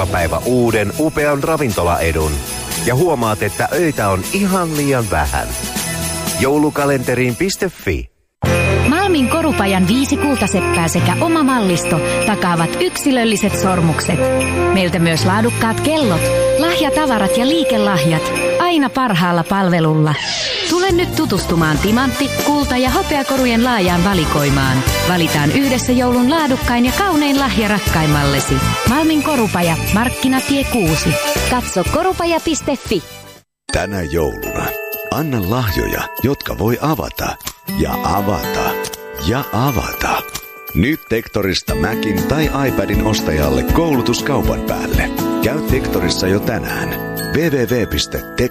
joka päivä uuden upean ravintolaedun. Ja huomaat, että öitä on ihan liian vähän. Joulukalenteriin.fi Malmin Korupajan viisi kultaseppää sekä oma mallisto takaavat yksilölliset sormukset. Meiltä myös laadukkaat kellot, lahjatavarat ja liikelahjat. Aina parhaalla palvelulla. Tule nyt tutustumaan timantti, kulta ja hopeakorujen laajaan valikoimaan. Valitaan yhdessä joulun laadukkain ja kaunein lahja rakkaimmallesi. Malmin Korupaja, Markkinatie 6. Katso korupaja.fi. Tänä jouluna anna lahjoja, jotka voi avata ja avata ja avata. Nyt Tektorista Macin tai iPadin ostajalle koulutuskaupan päälle. Käy Tektorissa jo tänään. www.tektor.fi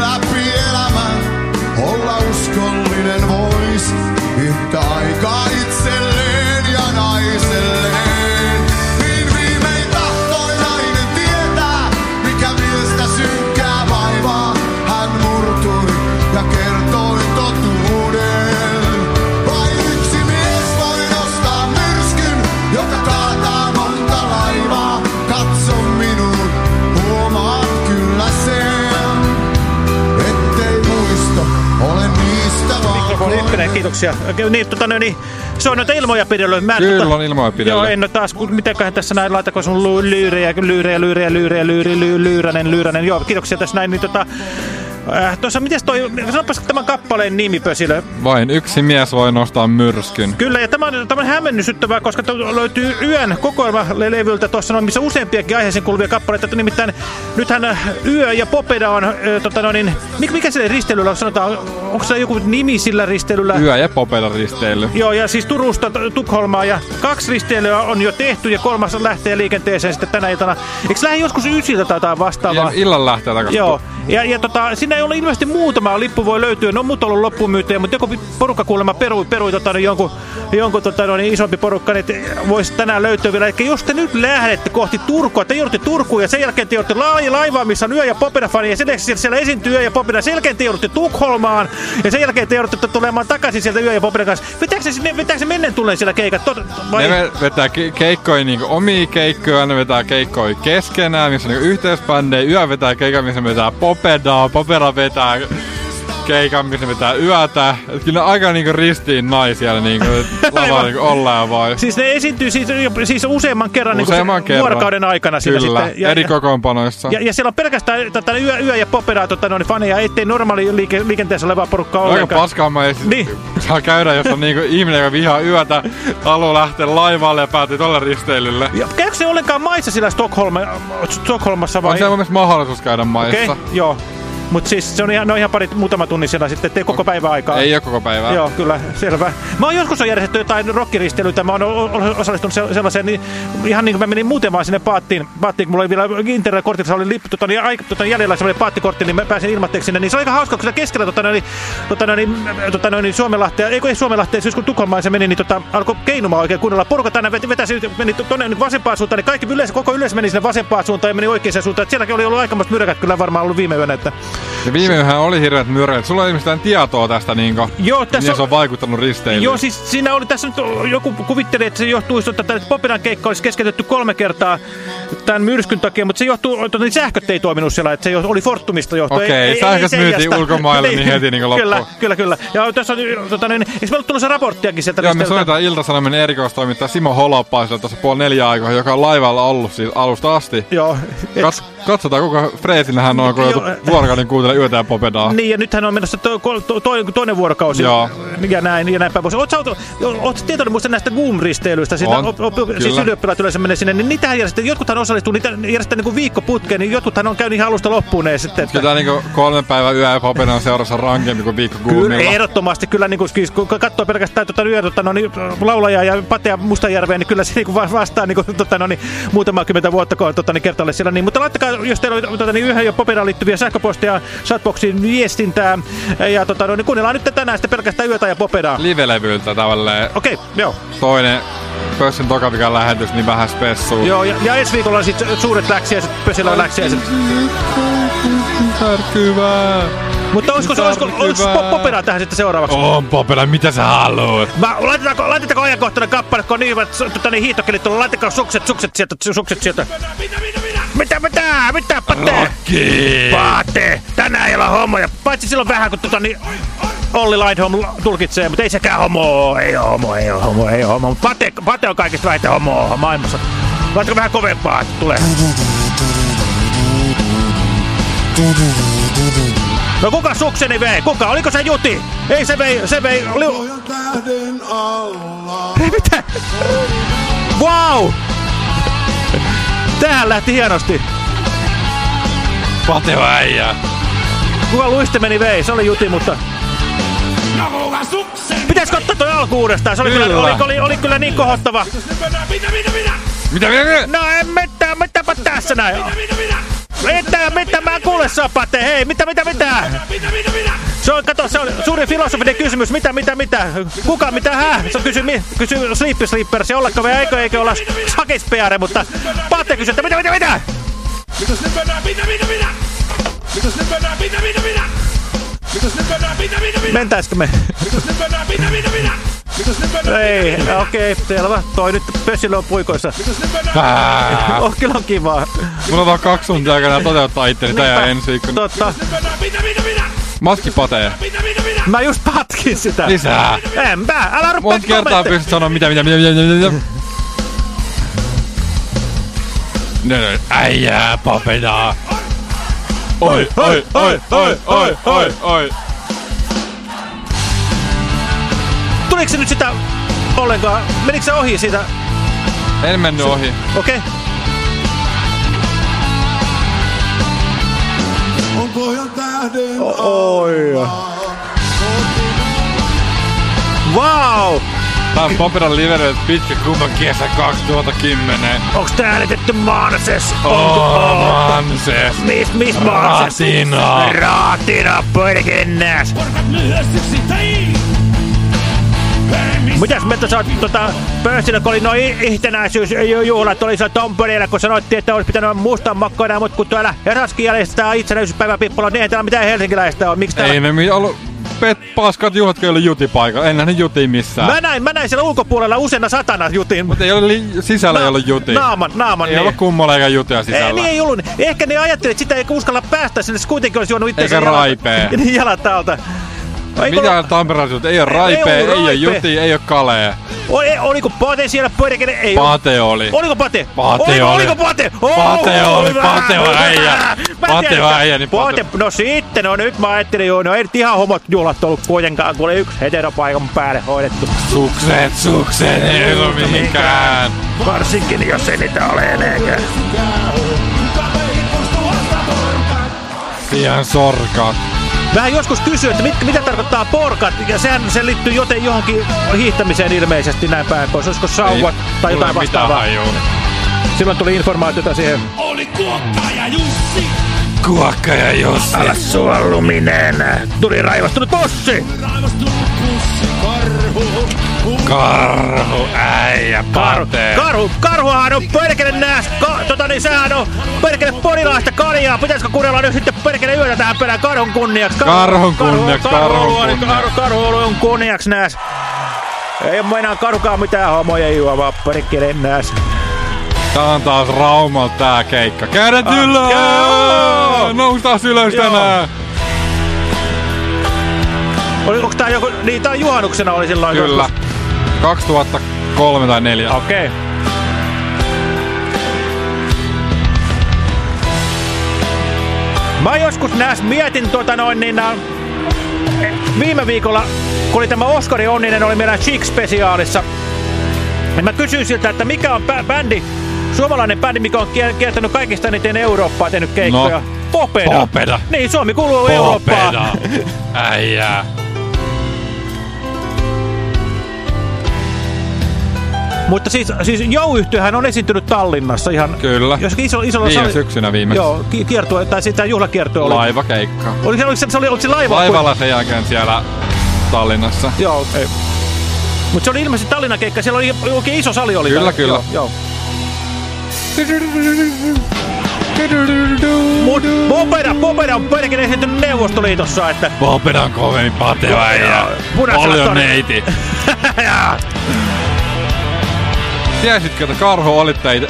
Läpi elämän olla uskollinen vois yhtä aikaa itselleen kiitoksia. Niin, tota, no, niin, se on noita ilmoja pidellyt. Mä en, Kyllä tota, on ilmoja pidellä. Joo, en ole taas, kun mitäköhän tässä näin, laitako sun lu- lyyrejä, lyyrejä, lyyrejä, lyyrejä, lyyri, ly, lyyränen, lyyränen. Joo, kiitoksia tässä näin. Niin, tota, äh, tuossa, mites toi, sanopas tämän kappaleen nimi Pösilö. Vain yksi mies voi nostaa myrskyn. Kyllä, ja tämä on, tämä on hämmennysyttävää, koska löytyy Yön kokoelmalevyltä tuossa, no, missä useampiakin aiheisiin kuuluvia kappaleita. Nimittäin nythän äh, Yö ja Popeda on, äh, tota, no, niin, mikä, mikä sille risteilyllä on, sanotaan, onko se joku nimi sillä risteilyllä? Yö ja popella risteily. Joo, ja siis Turusta Tukholmaa, ja kaksi risteilyä on jo tehty, ja kolmas lähtee liikenteeseen sitten tänä iltana. Eikö lähde joskus ysiltä tai jotain vastaavaa? Ja illan lähtee takaisin. Joo, ja, ja tota, siinä ei ole ilmeisesti muutama lippu voi löytyä. No mut ollut loppumyytejä, mutta joku porukka kuulemma perui, perui tota, niin jonkun, jonkun tota, no, niin isompi porukka, niin voisi tänään löytyä vielä. Eli jos te nyt lähdette kohti Turkua, te joudutte Turkuun ja sen jälkeen te joudutte la laivaan, missä on Yö ja Popeda-fani, ja sen lisäksi siellä esiintyy Yö ja Popeda. Sen jälkeen te joudutte Tukholmaan, ja sen jälkeen te joudutte tulemaan takaisin sieltä Yö ja Popedan kanssa. Vetääkö se, vetääkö se menneen tulee siellä keikat? Tot, vai? Ne ve- vetää ke keikkoja niinku omia keikkoja, ne vetää keikkoja keskenään, missä on niinku yhteisbändejä. Yö vetää keikkoja, missä vetää popedaa, popeda vetää keikan, missä vetää yötä. Et kyllä aika niinku ristiin naisia niinku, lavalla Aivan. niinku ollaan vai. Siis ne esiintyy siis, siis useamman kerran, Useamman niin kuin kerran. vuorokauden aikana Kyllä, sitten. eri kokoonpanoissa. Ja, ja siellä on pelkästään tota, yö, yö ja popedaa tota, no, niin faneja, ettei normaali liike, liikenteessä olevaa porukkaa Aika ollenkaan. paskaa ei Niin. saa käydä, jos on niinku ihminen, joka vihaa yötä, haluaa lähteä laivalle ja päätyy tolle risteilylle. Ja käykö se ollenkaan maissa siellä Stockholma, Stockholmassa vai? On siellä mahdollisuus käydä maissa. Okei, okay, joo. Mutta siis se on ihan, no ihan parit, muutama tunni siellä sitten, ettei koko päivä aikaa. Ei ole koko päivää. Joo, kyllä, selvä. Mä oon joskus on järjestetty jotain rockiristelyitä, mä oon osallistunut se- sellaiseen, niin ihan niin kuin mä menin muuten vaan sinne paattiin, paattiin kun mulla oli vielä internetkortilla, oli lippu, tota, niin, aika, tota, jäljellä semmoinen paattikortti, niin mä pääsin ilmatteeksi sinne, niin se oli aika hauska, kun siellä keskellä tota, niin, tota, niin, tota, niin, Suomenlahtea, ei kun ei Suomenlahtea, siis kun Tukholmaan se meni, niin tota, alkoi keinumaan oikein kunnolla. Porukka tänne veti, vetäisi, meni tuonne niin vasempaan suuntaan, niin kaikki yleensä, koko yleensä meni sinne vasempaan suuntaan ja meni oikeaan suuntaan. Et sielläkin oli ollut aikamoista myräkät kyllä varmaan ollut viime yönä, että Ja viime yöhän oli hirveät myrät. Sulla ei mistään tietoa tästä, niinku, Joo, tässä on- se on vaikuttanut risteilyyn. Joo, siis siinä oli tässä nyt joku kuvitteli, että se johtuu, että tämä Popedan keikka olisi keskeytetty kolme kertaa tämän myrskyn takia, mutta se johtuu, että niin sähköt ei toiminut siellä, että se oli Fortumista johtuen. Okei, sähköt myytiin ulkomaille, niin heti niinku Kyllä, loppu. kyllä, kyllä. Ja tässä on, tota, niin, eikö meillä tullut se raporttiakin sieltä? Joo, me soitetaan Ilta-Sanomin erikoistoimittaja Simo Holopaiselle tuossa puoli neljä aikaa, joka on laivalla ollut siis alusta asti. Joo. et- Kat, katsotaan, kuinka freesinä hän on, kun joutuu vuorokauden kuuntele yötä ja popedaa. Niin, ja nythän on menossa to, to, to, toinen vuorokausi. Joo. Ja näin, ja näin päin pois. Oletko tietoinen muista näistä Goom-risteilyistä? Siitä, On, op, op, siis kyllä. ylioppilaat yleensä menee sinne, niin niitähän järjestetään, jotkuthan osallistuu, niitä järjestetään niin viikkoputkeen, niin jotkuthan on käynyt ihan alusta loppuun ne sitten. Että, Kyllä niinku kolme päivää yö ja popeda on seurassa rankempi kuin viikko Kyllä, kuumilla. ehdottomasti. Kyllä, niin kuin, siis, kun katsoo pelkästään tuota, yö, tota, no, niin, laulajaa ja Patea Mustajärveä, niin kyllä se niin vastaa niin kuin, tota, no, niin, muutamaa kymmentä vuotta tota, niin, kertalle siellä. Niin, mutta laittakaa, jos teillä on tota, niin, yhden jo Popedaan liittyviä sähköposteja Chatboxiin viestintää. Ja tota, no, niin kuunnellaan nyt tänään sitten pelkästään yötä ja Popedaa. Live-levyltä tavalleen Okei, okay, joo. toinen pössin tokavikan lähetys, niin vähän spessua. joo ja, ja ensi viikolla on sitten suuret läksiäiset, Pösillä on läksiäiset. Särkyvää. Mutta olisiko, se- olisiko, olisiko. Popedaa tähän sitten seuraavaksi? On popeda, mitä sä haluat? Mä, laitetaanko, laitetaanko ajankohtainen kappale, kun on niin hyvät tota, niin hiihtokelit tuolla, laitakaa sukset, sukset sieltä, sukset sieltä. Mitä, mitä, mitä, Pate? Rokki! Pate, tänään ei ole homoja. Paitsi silloin vähän, kun tota, niin, Olli Lightholm tulkitsee, mutta ei sekään homo, ei ole homo, ei ole homo, ei ole homo. Pate, Pate on kaikista vähiten homoa maailmassa. Laittakaa vähän kovempaa, että tulee. No kuka sukseni vei? Kuka? Oliko se Juti? Ei se vei, se vei... Li... tähden alla. Mitä? Wow! Tähän lähti hienosti. Pate äijä. Kuka luiste meni vei? Se oli Juti, mutta... Pitäis katsoa toi alku uudestaan. Se oli kyllä, Kyllä. oli, oli, oli kyllä niin kohottava. Mitä, mitä, mitä? No en mitään, mitäpä tässä näin. Mitä, mitä, mä en kuule sapate, hei, mitä, mitä, mitä? Se on, kato, se on suuri filosofinen kysymys, mitä, mitä, mitä? Kuka, mitä, hä? Se on kysy, kysy Sleepy Sleepers, ollako me, eikö, eikö olla sakispeare, mutta Pate kysyy, että mitä, mitä, mitä? Mentäisikö me? Ei, okei, okay, selvä. Toi nyt pössille on puikoissa. Oh, kyllä on kivaa. Mulla on vaan kaksi tuntia aikaa toteuttaa itteni tää ensi viikkona. Totta. Maski patee. Mä just patkin sitä. Lisää. Enpä, älä rupea Monta kertaa pystyt sanoa mitä, mitä, mitä, mitä, mitä, mitä. No, no, äijää papedaa. Oi, oi, oi, oi, oi, oi, oi. Tuliko se nyt sitä ollenkaan? Menikö se ohi siitä? En mennyt ohi. Okei. Okay. On pohjan tähden Oi. Wow! Tää on Papedan livery pitkä kumman kesä 2010. Onks tää äänitetty Manses? Oh, Manses. Mis, mis Manses? Ratina. Raatina, perkennäs! Mitäs mieltä sä oot tota, pörssillä, kun oli noin yhtenäisyysjuhlat, oli siellä Tampereella, kun sanottiin, että olisi pitänyt mustan makkoina, mutta kun täällä Heraski järjestetään itsenäisyyspäivän pippulla, niin ei täällä mitään helsinkiläistä ole. Miksi täällä... Ei ne ollut pet paskat juhlat, kun ei ollut juti paikalla. En nähnyt missään. Mä näin, mä näin siellä ulkopuolella useana satana jutin. Mutta ei ole li- sisällä ei ollut juti. Naaman, naaman. Ei niin. ollut kummolla eikä jutia sisällä. Ei, niin ei ollut. Ehkä ne ajattelivat, että sitä ei uskalla päästä sinne, se kuitenkin olisi juonut itse Eikä raipee. Niin jalat alta. Mitä Tampereen ei ole raipea, Ei ei, ollut ole juti, ei ole kalee. Oli, oliko Pate siellä pörkele? Ei. Pate oli. Oliko Pate? Pate oliko, oli. Oliko Pate? Pate oli, Pate on äijä. Pate on äijä, niin Pate- no sitten, no nyt mä ajattelin, joo, no ei nyt ihan homot juhlat ollut kuitenkaan, kun oli yksi heteropaikan päälle hoidettu. Sukset, sukset, ei ole mihinkään. Varsinkin, jos ei niitä ole enääkään. Ihan sorkat. Vähän joskus kysyy, että mit, mitä tarkoittaa porkat, ja sehän se liittyy joten johonkin hiihtämiseen ilmeisesti näin päin pois. Olisiko sauvat tai jotain ei vastaavaa. Silloin tuli informaatiota siihen. Kuokka ja Jussi. Älä suolluminen. Tuli raivastunut pussi. raivostunut pussi karre Karhu, äijä, Karhu, karhu, karhuhan on perkele nääs, ka, tota niin sehän on perkele porilaista kaljaa. Pitäisikö kuunnella nyt sitten perkele yötä tähän perään karhun kunniaksi? Karhun kunniaksi, karhun karhun kunniaksi. Karhu, karhu on kunniaksi nääs. Ei enää karhukaan mitään homoja juo, vaan perkele nääs. Tää on taas Raumalta tää keikka. Kädet Ah, ylös! joo! Noustaan ylös tänään! Oliko tää joku, niin tää juhannuksena oli silloin. Kyllä. joskus. 2003 tai 4. Okei. Okay. Mä joskus näs mietin tota noin niin nää, viime viikolla, kun oli tämä Oskari Onninen, oli meillä Chic-spesiaalissa. Ja mä kysyin siltä, että mikä on bä bändi, suomalainen bändi, mikä on kier- kiertänyt kaikista eniten Eurooppaa tehnyt keikkoja. No. Popeda. Popeda. Niin, Suomi kuuluu Eurooppaan. Popeda. Äijää. Mutta siis, siis Jou-yhtiöhän on esiintynyt Tallinnassa ihan... Kyllä. Jossakin iso, isolla Viime sali- syksynä viimeksi. Joo, ki- kiertue, tai sitä juhlakiertue oli. Laivakeikka. Oli se, oliko se, se oli, oliko se laiva? Laivalla sen jälkeen siellä Tallinnassa. Joo, ei. Mutta se oli ilmeisesti Tallinnan keikka, siellä oli oikein iso sali oli. Kyllä, täällä. kyllä. Joo, joo. Mut Popeda, Popeda on perkele esiintynyt Neuvostoliitossa, että... Popedan kovemmin pateva äijä. Punaisella Paljon neiti. Tiesitkö, että karhu ollut ei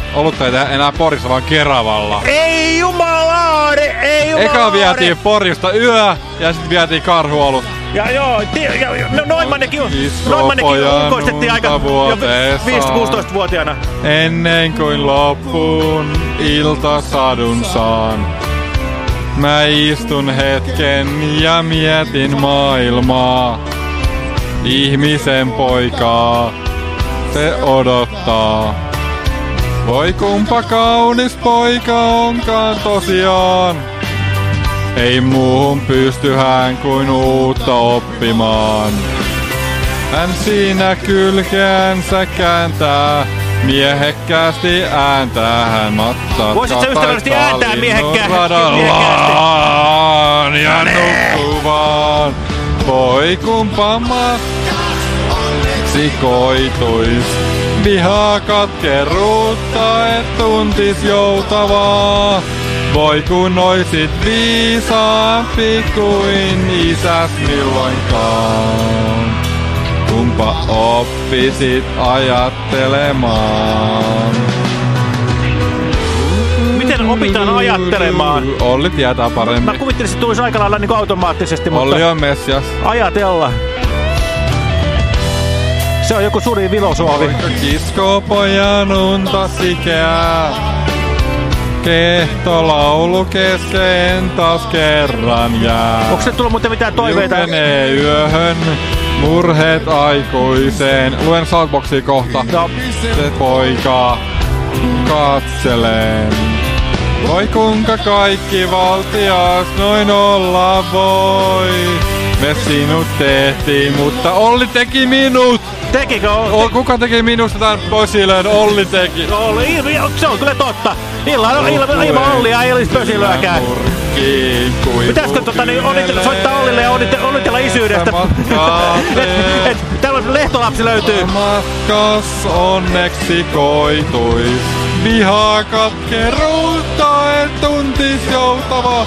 enää Porissa, vaan Keravalla? ei jumalaade, ei jumalaade. Eka vietiin Porista yö ja sitten vietiin karhuolut. Ja joo, ti- ja, no, Noimannekin pojan ulkoistettiin aika unta vuoteessa. 5-16-vuotiaana. Ennen kuin loppuun iltasadun saan. Mä istun hetken ja mietin maailmaa. Ihmisen poikaa se odottaa. Voi kumpa kaunis poika onkaan tosiaan. Ei muuhun pysty hän kuin uutta oppimaan. Hän siinä kylkeänsä kääntää, miehekkäästi ääntää hän mattaa. Voisit sä ystävällisesti ääntää miehekkää- radallaan ja nukkuu vaan. Voi kumpa matkaksi koituis. Vihaa katkeruutta, et tuntis joutavaa. Voi kun oisit viisaampi kuin isäs milloinkaan. Kumpa oppisit ajattelemaan. Miten opitaan ajattelemaan? Olli tietää Mä paremmin. kuvittelin, että se tulisi aika lailla niin automaattisesti, mutta Olli on messias. ajatella. Se on joku suri filosofi. Poika kiskoo pojan unta sikeää. Kehtolaulu kesken taas kerran jää. Onko se tullut muuten mitään toiveita? Menee yöhön, murheet aikuiseen. Luen Southboxia kohta. No, Se poika katseleen. Voi kuinka kaikki valtias noin olla voi. Me sinut tehtiin, mutta Olli teki minut! tekikö? O, kuka teki minusta tämän posilön? Olli teki. Olli, se on kyllä totta. Ilman, ilman, ilman Ollia ei olisi pösilöäkään. Pitäisikö tota, niin, onnitella, soittaa Ollille ja onnitella, onnitella isyydestä? et, et, täällä lehtolapsi löytyy. Matkas onneksi koituis. Vihaa katkeruutta et tuntis joutava.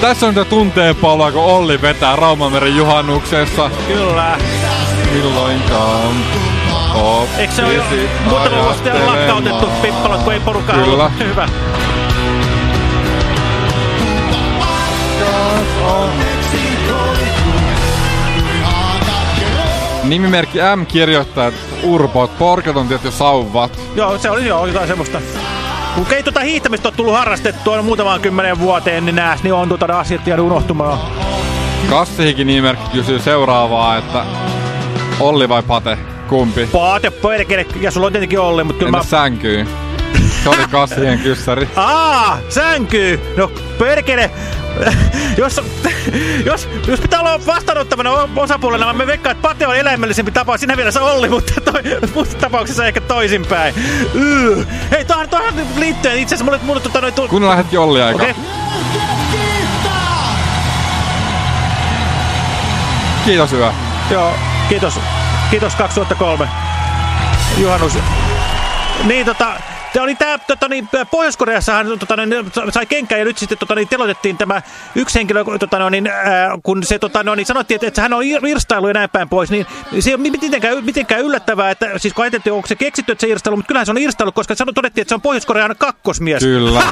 Tässä on se tunteen palaa, kun Olli vetää Raumameren juhannuksessa. Kyllä. Milloinkaan Eikö se ole jo muutama vuosi lakkautettu pippalot, kun ei porukkaa Kyllä. ollut? Hyvä. Nimimerkki M kirjoittaa, että urpot, porket on tietysti sauvat. Joo, se oli joo, jotain semmoista. Kun ei tuota hiihtämistä ole tullut harrastettua muutamaan kymmenen vuoteen, niin nääs, niin on tuota asiat jäänyt unohtumaan. Kassihikin nimimerkki kysyy seuraavaa, että Olli vai Pate? Kumpi? Paate, perkele, ja sulla on tietenkin Olli, mutta kyllä Entä mä... sänkyy? Se oli Kassien kyssäri. Aa, sänky! No perkele! jos, jos, jos pitää olla vastaanottavana osapuolena, mä veikkaan, että Pate on eläimellisempi tapaus. Sinä vielä se Olli, mutta toi, musta tapauksessa ehkä toisinpäin. Yy. Hei, tohan, tohan liittyen itse asiassa mulle, mulle tota noin... tu- Kuunnellaan hetki Olli aika. Okay. Kiitos hyvä. Joo, kiitos. Kiitos 2003. Juhannus. Niin tota, te oli tää, tota, niin, Pohjois-Koreassahan tota, niin, sai kenkää ja nyt sitten tota, niin, telotettiin tämä yksi henkilö, tota, niin, ää, kun se tota, no, niin, sanottiin, että, että hän on ir- irstailu ja näin päin pois, niin se ei ole mitenkään, mitenkään yllättävää, että siis kun ajateltiin, onko se keksitty, että se irstailu, mutta kyllähän se on irstailu, koska todettiin, että se on Pohjois-Korean kakkosmies. Kyllä.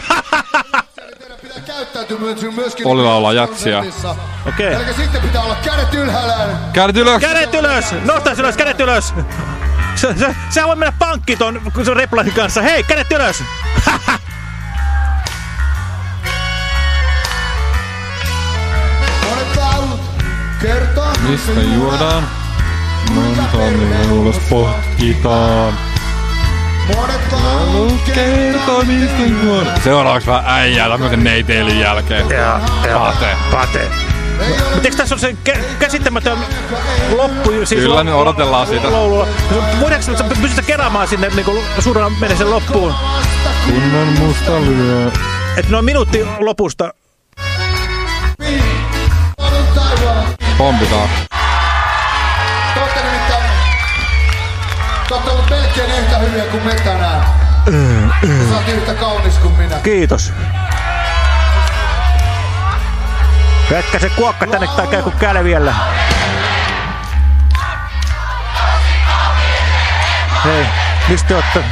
Pitää käyttäytyä myöskin... Oli laulaa jatsia. Okei. Eli sitten pitää olla kädet ylhäällä. Kädet ylös! Kädet ylös! Nostaa ylös, kädet ylös! Se, se, sehän voi mennä pankkiin ton kun se on replanin kanssa. Hei, kädet ylös! Mistä juodaan? Monta ulos Kertoo mistä juodaan. Seuraavaksi vähän äijää tämmöisen neiteilyn jälkeen. Ja, Pate. Pate. Mutta eikö tässä ole se kä käsittämätön loppu? Siis Kyllä, nyt odotellaan sitä. Voidaanko sä pystytä keraamaan sinne niin suurena mene sen loppuun? Kunnon musta lyö. Että noin minuutti lopusta. Pompitaan. Te ootte nimittäin... Melkein yhtä hyviä kuin me tänään. Sä oot yhtä kaunis kuin minä. Kiitos. Jätkä se kuokka tänne tai käy kuin kälviellä. Hei, mistä te ootte?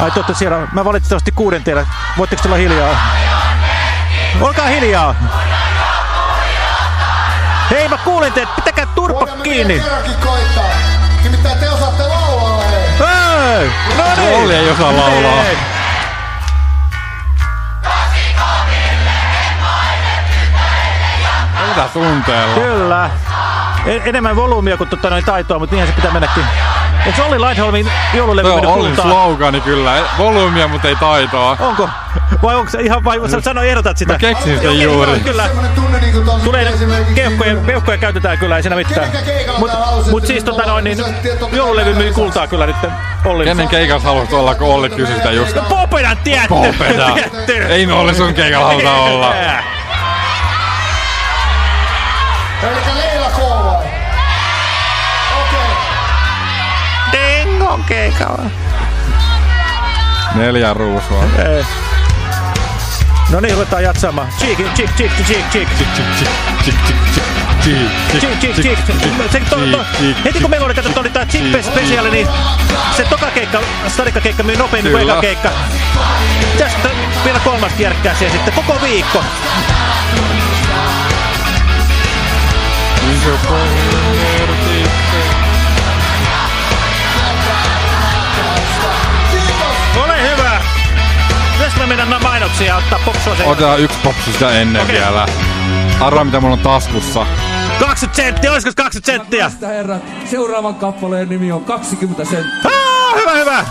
Ai te siellä. Mä valitettavasti kuuden teillä. Voitteko olla hiljaa? Olkaa hiljaa! Hei, mä kuulen teet. Pitäkää turpa Voidaan kiinni. vielä kerrankin koittaa. Nimittäin te osaatte laulaa, hei. Hei! No niin! Olli ei osaa laulaa. Hei. Mitä tunteella? Kyllä. En, enemmän volyymia kuin totta noin taitoa, mutta niinhän se pitää mennäkin. Eikö se Olli Lightholmin joululevy Se on mennyt Ollin kultaan? slogani kyllä. Volyymia, mutta ei taitoa. Onko? Vai onko se ihan, vai sä sano ehdotat sitä? Mä keksin sitä Joo, juuri. Kyllä. Semmonen tunne niinku Tulee keuhkoja, keuhkoja käytetään kyllä, ei siinä mitään. Mut, mut siis tota noin, niin joululevy myi kultaa kyllä nyt Ollin. Kenen keikassa haluaisit olla, kun Olli kysyi sitä just? No Popedan tietty! Popeda. Tietty. Ei me Olli sun keikalla haluta olla. Elikkä Leila K vai? Okei. Keikalla. Neljä ruusua. Ei. No niin, ruvetaan jatsamaan. Cheek, cheek, cheek, cheek, cheek. Chick, chick, chick. Se, to, to, heti kun meillä oli katsottu oli tää Chick Special, niin se toka keikka, stadikkakeikka myi nopeammin kuin eka keikka. Tästä vielä kolmas kierkkää siihen sitten koko viikko. Ole hyvä! Pitäisikö me mennä mainoksia ja ottaa popsua sen? Otetaan yksi popsu sitä ennen Okei. vielä. Arvaa mitä mulla on taskussa. 20 senttiä, olisiko 20 senttiä? Herrat, seuraavan kappaleen nimi on 20 senttiä. Ah, hyvä, hyvä!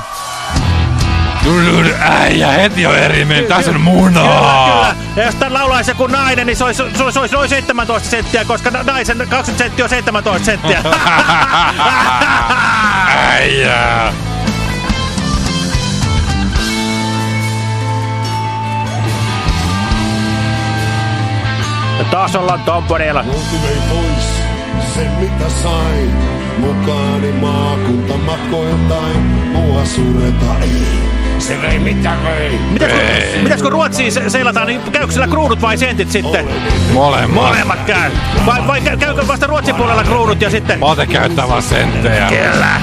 Äijä, heti on eri mieltä. Tässä on Kyllä, munaa. kyllä. Ja jos tän laulaisi joku nainen, niin se olisi, se olisi, se olisi noin 17 senttiä, koska na- naisen 20 senttiä on 17 senttiä. Äijä. Ja taas ollaan Tomboneella. Multi vei pois sen mitä sain. Mukaani maakuntamatkoiltain. Mua sureta ei. Se vei mitä vei. Mitäs kun, mitäs kun Ruotsiin se- seilataan, niin käykö siellä kruunut vai sentit sitten? Molemmat. Molemmat käy. Vai, vai kä- käykö vasta Ruotsin puolella kruunut ja sitten... Ote käyttää vaan senttejä. Kyllä.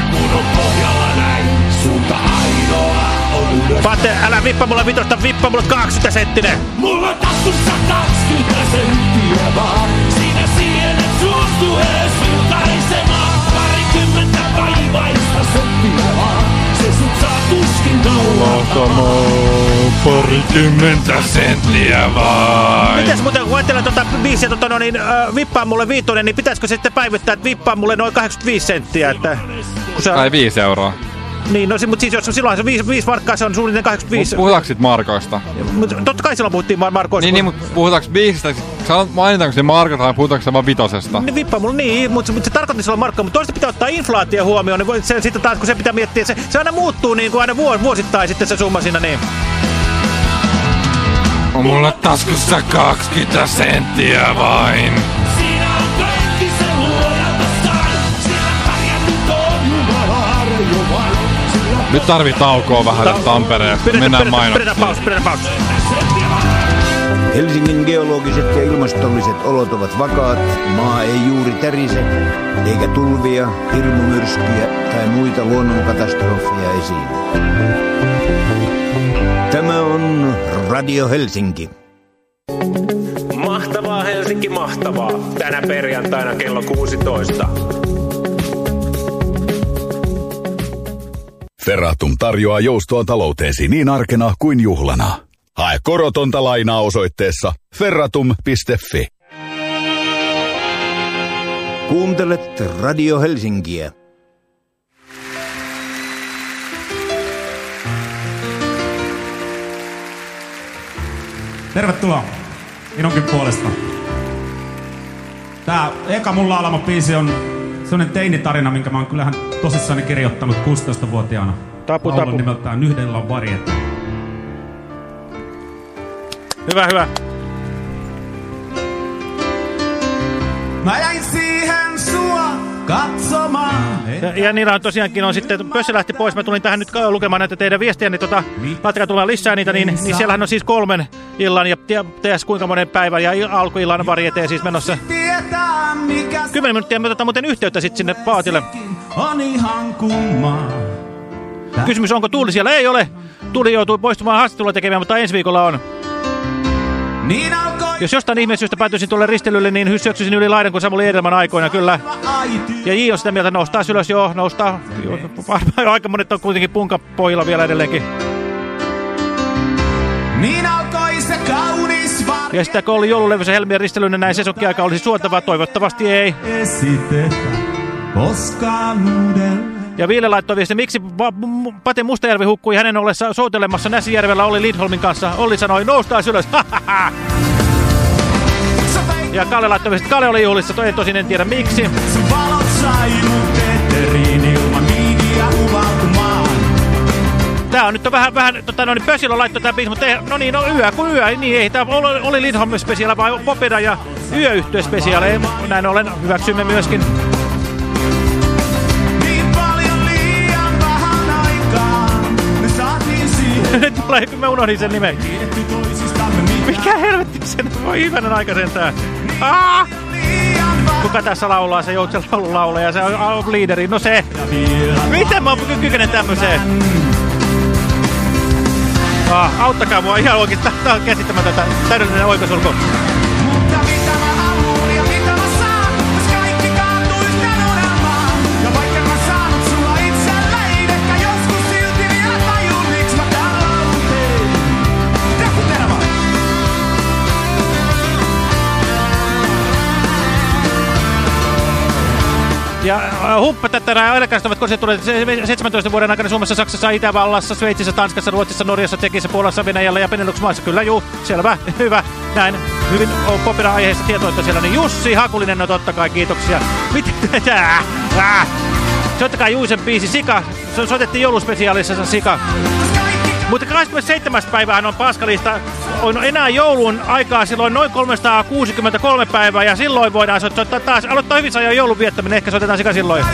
Pate, älä vippa mulle vitosta, vippa mulle 20 senttinen. Mulla on taskussa 20 senttiä vaan. Siinä sienet suostu edes vilkaisemaan. Parikymmentä vaivaista senttiä vaan. Lohtomo, parikymmentä senttiä vain. Mitäs muuten, kun ajatellaan tuota biisiä, tota, no, niin, äh, vippaa mulle viitonen, niin pitäisikö sitten päivittää, että vippaa mulle noin 85 senttiä, että... Kun sä, Tai viisi euroa. Niin, no, si- mutta siis jos silloin se 5, 5 markkaa, se on suunnilleen 85. Puhutaanko sit markoista? Mutta totta kai silloin puhuttiin vaan Markoista. Niin, niin, mutta puhutaanko biisistä? Mainitaanko se markot vai puhutaanko se vaan vitosesta? Niin vippa mulle niin, mutta, mutta se tarkoitti silloin markkaa, mutta toista pitää ottaa inflaatio huomioon, niin voi- se, sitten taas kun se pitää miettiä, se, se aina muuttuu niin kuin aina vuos, vuosittain sitten se summa siinä niin. On mulla taskussa 20 senttiä vain. Nyt tarvii taukoa vähän tästä Tampereesta. Pidetään, Mennään pidetään mainoksiin. paus, pidetään paus. Helsingin geologiset ja ilmastolliset olot ovat vakaat, maa ei juuri tärise, eikä tulvia, hirmumyrskyjä tai muita luonnonkatastrofeja esiin. Tämä on Radio Helsinki. Mahtavaa Helsinki, mahtavaa. Tänä perjantaina kello 16. Ferratum tarjoaa joustoa talouteesi niin arkena kuin juhlana. Hae korotonta lainaa osoitteessa ferratum.fi. Kuuntelet Radio Helsinkiä. Tervetuloa minunkin puolesta. Tää eka mun laulama biisi on sellainen teinitarina, minkä mä oon kyllähän tosissani kirjoittanut 16-vuotiaana. Tapu, Laulun tapu. nimeltään Yhdellä on varjet. Hyvä, hyvä. Mä jäin siihen sua katsomaan. Ja, ja niillä on tosiaankin on sitten, Pössö lähti pois, mä tulin tähän nyt lukemaan näitä teidän viestiä, niin tota, laittakaa tulemaan lisää niitä, niin, niin siellähän on siis kolmen illan ja ties, kuinka monen päivän ja il- alkuillan varjeteen siis menossa. Tietää mikä Kymmenen minuuttia me otetaan muuten yhteyttä sitten sinne paatille. on ihan kummaa. Kysymys, onko Tuuli siellä? Ei ole. Tuuli joutuu poistumaan haastattelua tekemään, mutta ensi viikolla on. Niin alkoi Jos jostain ihmeen syystä päätyisin tuolle ristelylle, niin syöksyisin yli laidan kuin Samuli Edelman aikoina, kyllä. Ja J on sitä mieltä, että noustaa ylös, joo, noustaa. Joo, Varmaan aika monet on kuitenkin punkapojilla vielä edelleenkin. Niin alkoi. Ja sitten kun oli joululevyssä Helmien ristelyinen näin sesonkiaika olisi suotavaa, toivottavasti ei. Ja Viile laittoi viesti, miksi Pate Mustajärvi hukkui hänen ollessa soutelemassa Näsijärvellä Olli Lindholmin kanssa. Olli sanoi, noustaa ylös. ja Kalle laittoi viesti, Kalle oli juhlissa, toi tosin en tiedä miksi. Tää on nyt on vähän, vähän tota, no niin Pösilö laittoi tää biisi, mutta ei, no niin, no yö kuin yö, niin ei tää oli, oli Lindholm spesiaali, vaan Popeda ja yöyhtyö spesiaali, näin ollen hyväksymme myöskin. Niin paljon liian vähän aikaa. Me saatiin siihen Nyt tulee, kun mä unohdin sen nimen. Mikä helvetti sen, voi hyvänen aika sentään. Ah! Kuka tässä laulaa se Joutsen laululaulaja, se on liideri, no se. Miten mä ky- kykenen tämmöiseen? Ah, auttakaa mua ihan oikeesti, tää on käsittämätöntä, täydellinen oikosulku. Ja äh, humppa tätä nämä eläkäistävät konsertit tulevat se- 17 vuoden aikana Suomessa, Saksassa, Itävallassa, Sveitsissä, Tanskassa, Ruotsissa, Norjassa, Tsekissä, Puolassa, Venäjällä ja Benelux-maissa. Kyllä, juu, selvä, hyvä. Näin, hyvin on popira aiheesta tietoista siellä. Niin Jussi Hakulinen, no totta kai, kiitoksia. Mitä tätä? Äh. Soittakaa Juisen biisi Sika. So soitettiin jouluspesiaalissa Sika. Mutta 27. päivähän on Paskalista. On enää joulun aikaa silloin noin 363 päivää ja silloin voidaan soittaa taas. Aloittaa hyvin ajan joulun viettäminen, ehkä soitetaan Sika silloin.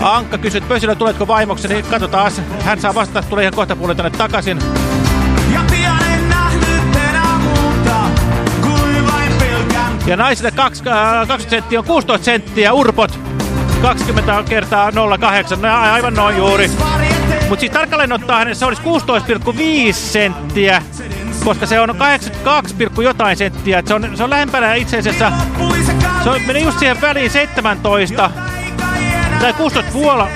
Ankka kysyt Pösilö, tuletko vaimokseni? Katsotaan. Hän saa vastata, tulee ihan kohta puolen tänne takaisin. Ja pian en nähnyt enää muuta kuin vain pelkän Ja naisille kaksi- äh, 20 senttiä on 16 senttiä, urpot 20 kertaa 0,8, no aivan noin juuri. Mutta siis tarkalleen ottaen se olisi 16,5 senttiä, koska se on 82, jotain senttiä. Se on, se on lähempänä itse asiassa, se on, meni just siihen väliin 17 tai 16 puola.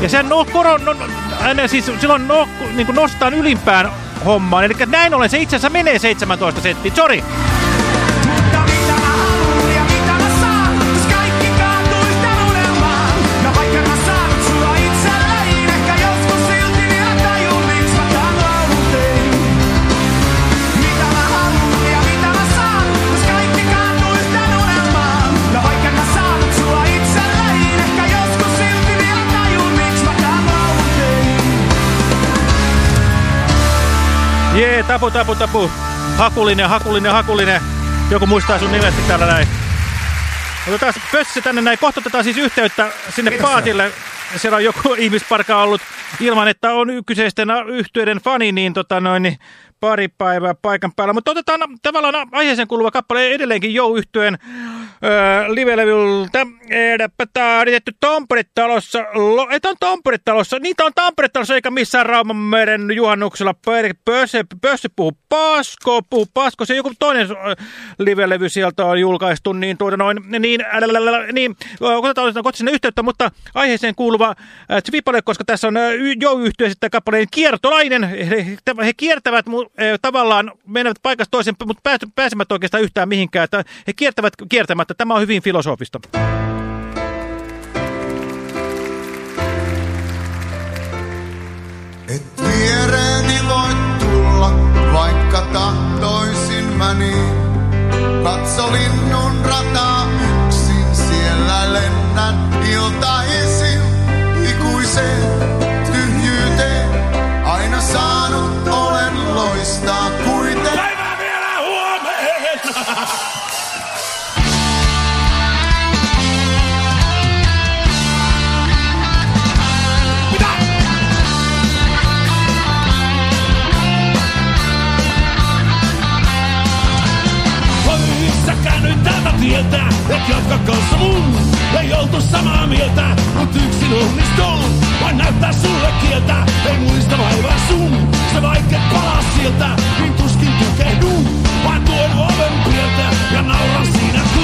Ja sen no, koron, no, no, siis silloin no, niin kuin nostetaan ylimpään hommaan. Eli näin ollen se itse asiassa menee 17 senttiä. Sori. Tapu, tapu, tapu. Hakulinen, hakulinen, hakulinen. Joku muistaa sun nimestä täällä näin. Otetaan pössi tänne näin. Kohta otetaan siis yhteyttä sinne Kiitos. Paatille. Siellä on joku ihmisparka ollut ilman, että on kyseisten yhtiöiden fani, niin, tota noin, niin pari päivää paikan päällä. Mutta otetaan tavallaan aiheeseen kuuluva kappale edelleenkin Jou-yhtyeen öö, live-levyltä. Tämä on Tampere-talossa. Lo, ei, tämä on Tampere-talossa. Niitä on Tampere-talossa eikä missään Raumanmeren juhannuksella. Pösse, pösse puhuu pasko, puhuu pasko. Se joku toinen live-levy sieltä on julkaistu. Niin, tuota noin, niin, älälälälä, niin otetaan, otetaan kohta sinne yhteyttä, mutta aiheeseen kuuluva äh, Zwipale, koska tässä on äh, Jou-yhtyö sitten kappaleen kiertolainen. He, he kiertävät mu- äh, tavallaan, menevät paikasta toiseen, mutta pääs, pääsemät oikeastaan yhtään mihinkään. Että he kiertävät kiertämättä. Tämä on hyvin filosofista. Et viereeni voit tulla, vaikka tahtoisin mä niin. Katso linnun rataa yksin, siellä lennän iltaisin. Ikuiseen tyhjyyteen, aina saanut olen loistaa kuitenkin. Päivää vielä huomenna! Tätä tietää, et jatka kanssa mun. Ei oltu samaa mieltä, mut yksin onnistun. Vain näyttää sulle kieltä, ei muista vaivaa sun. Se vaikka palaa sieltä, niin tuskin tukehdun. Vaan tuen oven pieltä ja nauran siinä kun.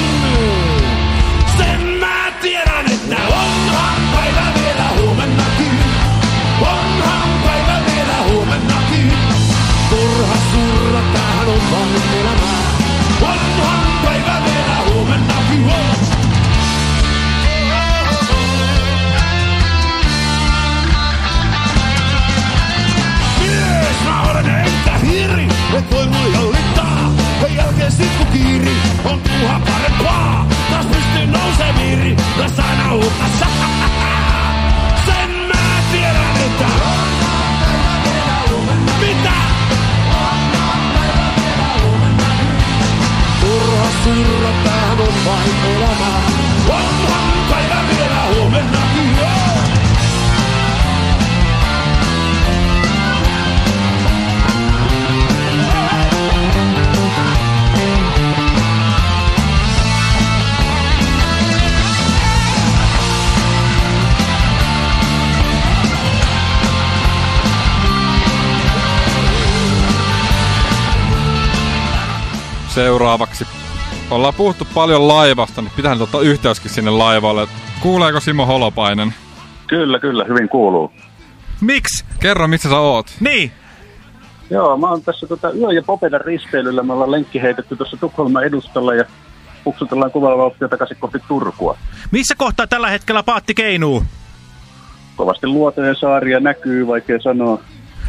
On tuha parempaa. Taas pystyy nousee miiri, tässä aina uutta Sen mä tiedän, että mitä? Turha surra, tämähän on vain elämää. Onhan päivä vielä huomennakin, Seuraavaksi. Ollaan puhuttu paljon laivasta, niin pitää nyt ottaa yhteyskin sinne laivalle. Kuuleeko Simo Holopainen? Kyllä, kyllä, hyvin kuuluu. Miksi? Kerro, missä sä oot. Niin. Joo, mä oon tässä tota Yö- ja Popedan risteilyllä. Me ollaan lenkki heitetty tuossa Tukholman edustalla ja puksutellaan kuvalla vauhtia takaisin kohti Turkua. Missä kohtaa tällä hetkellä Paatti keinuu? Kovasti luotoja saaria näkyy, vaikea sanoa.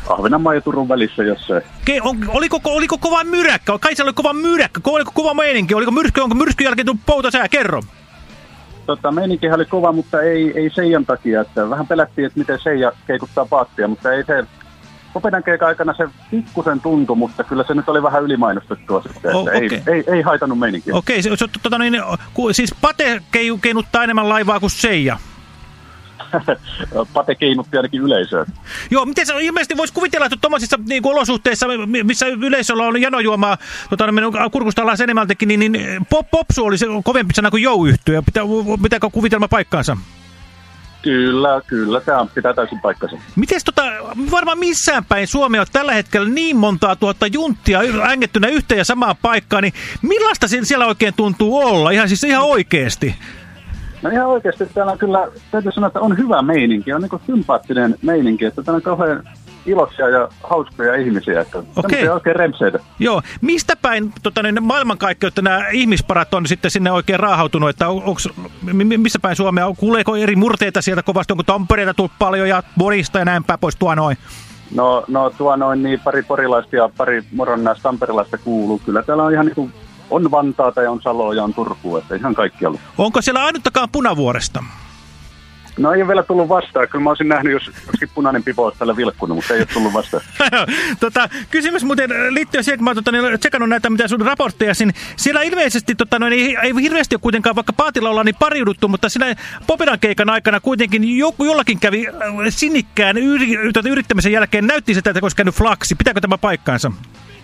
Ahvenanmaan ja Turun välissä jossain. Ke, on, oliko, oliko kova myräkkä? Kai siellä oli kova myräkkä. Ko- Oliko kova meininki? Oliko myrsky, onko myrskyn jälkeen tullut poutasää? Kerro. Tota, meininkihän oli kova, mutta ei, ei Seijan takia. Että vähän pelättiin, että miten Seija keikuttaa paattia, mutta ei se... Popedan keikan aikana se pikkusen tuntui, mutta kyllä se nyt oli vähän ylimainostettua sitten. Oh, että ei, ei, ei haitannut meininkiä. Okei, se, se, tota, niin, ku, siis Pate kei, keinuttaa enemmän laivaa kuin Seija. Pate keinutti ainakin yleisöä. Joo, miten se ilmeisesti voisi kuvitella, että tuommoisissa niin olosuhteissa, mi- missä yleisöllä on janojuomaa tota, kurkusta alas enemmältäkin, niin, niin pop, popsu oli se kovempi sana kuin jou-yhtyö. Pitää, pitääkö kuvitelma paikkaansa? Kyllä, kyllä. Tämä pitää täysin paikkansa. Miten tota, varmaan missään päin Suomea on tällä hetkellä niin montaa tuhatta junttia ängettynä yhteen ja samaan paikkaan, niin millaista siellä oikein tuntuu olla? Ihan siis ihan oikeasti. No ihan oikeasti täällä on kyllä, täytyy sanoa, että on hyvä meininki. On niin sympaattinen meininki, että täällä on kauhean iloisia ja hauskoja ihmisiä. Että Okei. oikein remseitä. Joo, mistä päin tota, niin maailmankaikkeutta nämä ihmisparat on sitten sinne oikein raahautunut, että on, onks, mi- missä päin Suomea, on- kuuleeko eri murteita sieltä kovasti, onko Tampereelta tullut paljon ja Borista ja näin päin pois tuo noin? No, no tuo noin niin pari porilaista ja pari moronnäistä tamperilaista kuuluu. Kyllä täällä on ihan niin kuin, on Vantaata ja on Saloa ja on Turkua, että ihan kaikkialla. Onko siellä ainuttakaan punavuoresta? No ei ole vielä tullut vastaan. Kyllä mä olisin nähnyt, jos joskin punainen pipo olisi tällä vilkkunut, mutta ei ole tullut vastaan. tota, kysymys muuten liittyen siihen, kun mä oon tota, niin, tsekannut näitä mitä sun raportteja, niin siellä ilmeisesti tota, noin, ei, ei hirveästi ole kuitenkaan, vaikka Paatilla ollaan niin pariuduttu, mutta siinä Popedan keikan aikana kuitenkin joku, jollakin kävi äh, sinnikkään yri, tota, yrittämisen jälkeen, näytti sitä, että olisi käynyt flaksi. Pitääkö tämä paikkaansa?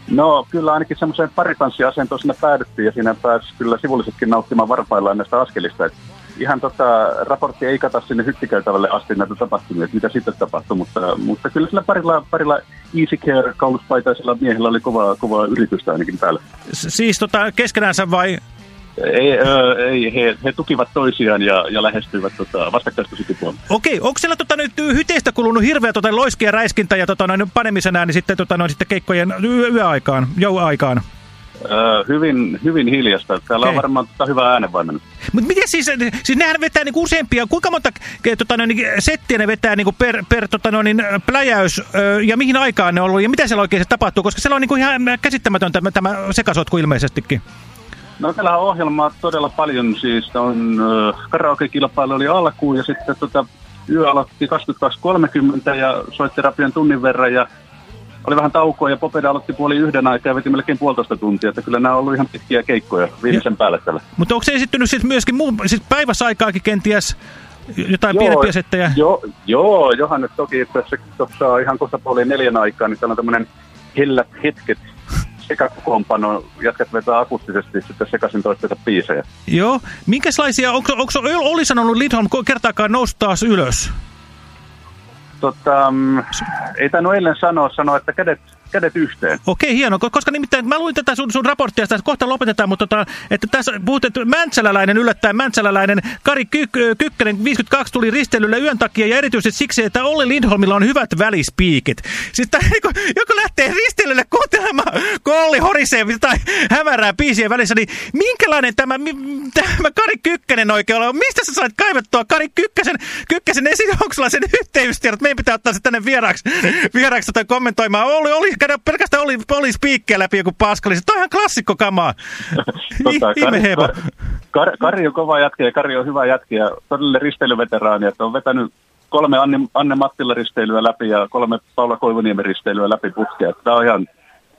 No kyllä ainakin semmoiseen paritanssiasentoon siinä päädyttiin ja siinä pääsi kyllä sivullisetkin nauttimaan varpaillaan näistä askelista. Et ihan tota, raportti ei kata sinne hyttikäytävälle asti näitä tapahtumia, että mitä sitten tapahtui, mutta, mutta kyllä sillä parilla, parilla Easy Care kauluspaitaisilla miehillä oli kovaa, kovaa yritystä ainakin päällä. Siis tota, keskenäänsä vai? Ei, ö, ei he, he tukivat toisiaan ja, ja lähestyivät tota, vastakkaista sukupuolta. Okei, onko siellä tota, nyt hyteistä kulunut hirveä tota, loiskia räiskintä ja tota, noin, panemisen ääni sitten, tota, noin, sitten keikkojen yö, yöaikaan, jouaikaan? Ö, hyvin, hyvin hiljasta. Täällä Okei. on varmaan tota, hyvä äänenvaimennus. Mutta miten siis, siis nehän vetää niinku useampia, kuinka monta tota, noin, settiä ne vetää niinku per, per tota, noin, pläjäys ö, ja mihin aikaan ne on ollut ja mitä siellä oikein se tapahtuu, koska siellä on niinku ihan käsittämätöntä tämä, tämä sekasotku ilmeisestikin. No täällä on ohjelmaa todella paljon, siis on äh, karaoke-kilpailu oli alkuun ja sitten tota, yö aloitti 22.30 ja soitti rapian tunnin verran ja oli vähän taukoa ja Popeda aloitti puoli yhden aikaa ja veti melkein puolitoista tuntia, että kyllä nämä on ollut ihan pitkiä keikkoja viimeisen päälle tällä. Mutta onko se esittynyt siis myöskin muu, siis päivässä aikaakin kenties jotain Joo, pienempiä settejä? Joo, joo, johan nyt toki itse asiassa tuossa ihan kohta puoli neljän aikaa, niin täällä on tämmöinen hellät hetket sekakokoonpano, jätkät vetää akustisesti sitten sekaisin toistensa biisejä. Joo. Minkälaisia, onko, onko oli sanonut Lindholm kertaakaan nousi taas ylös? Tota, mm, ei tainnut eilen sanoa, sanoa, että kädet, kädet yhteen. Okei, hieno, ko- koska nimittäin mä luin tätä sun, sun raporttia, tässä kohta lopetetaan, mutta tota, että tässä puhut, että mäntsäläläinen yllättäen mäntsäläläinen Kari Ky Kykkönen 52 tuli risteilylle yön takia ja erityisesti siksi, että Olli Lindholmilla on hyvät välispiikit. Siis tää, joku lähtee risteilylle kuuntelemaan, Olli horisee tai hämärää biisien välissä, niin minkälainen tämä, tämä Kari Kykkönen oikein on? Mistä sä sait kaivettua Kari Kykkösen, Kykkösen esiin? Onko sulla sen yhteystiedot? Meidän pitää ottaa se tänne vieraaksi, vieraaksi tai kommentoimaan. Oli, oli, käydä pelkästään oli, oli spiikkiä läpi joku paskali. Toi on ihan klassikko kamaa. Tota, Ihme hebo. Kar, Kari on kova jätkä ja Kari on hyvä jätkä ja todellinen risteilyveteraani, että on vetänyt kolme Anne, Anne Mattila risteilyä läpi ja kolme Paula Koivuniemen risteilyä läpi putkea. Tämä on ihan,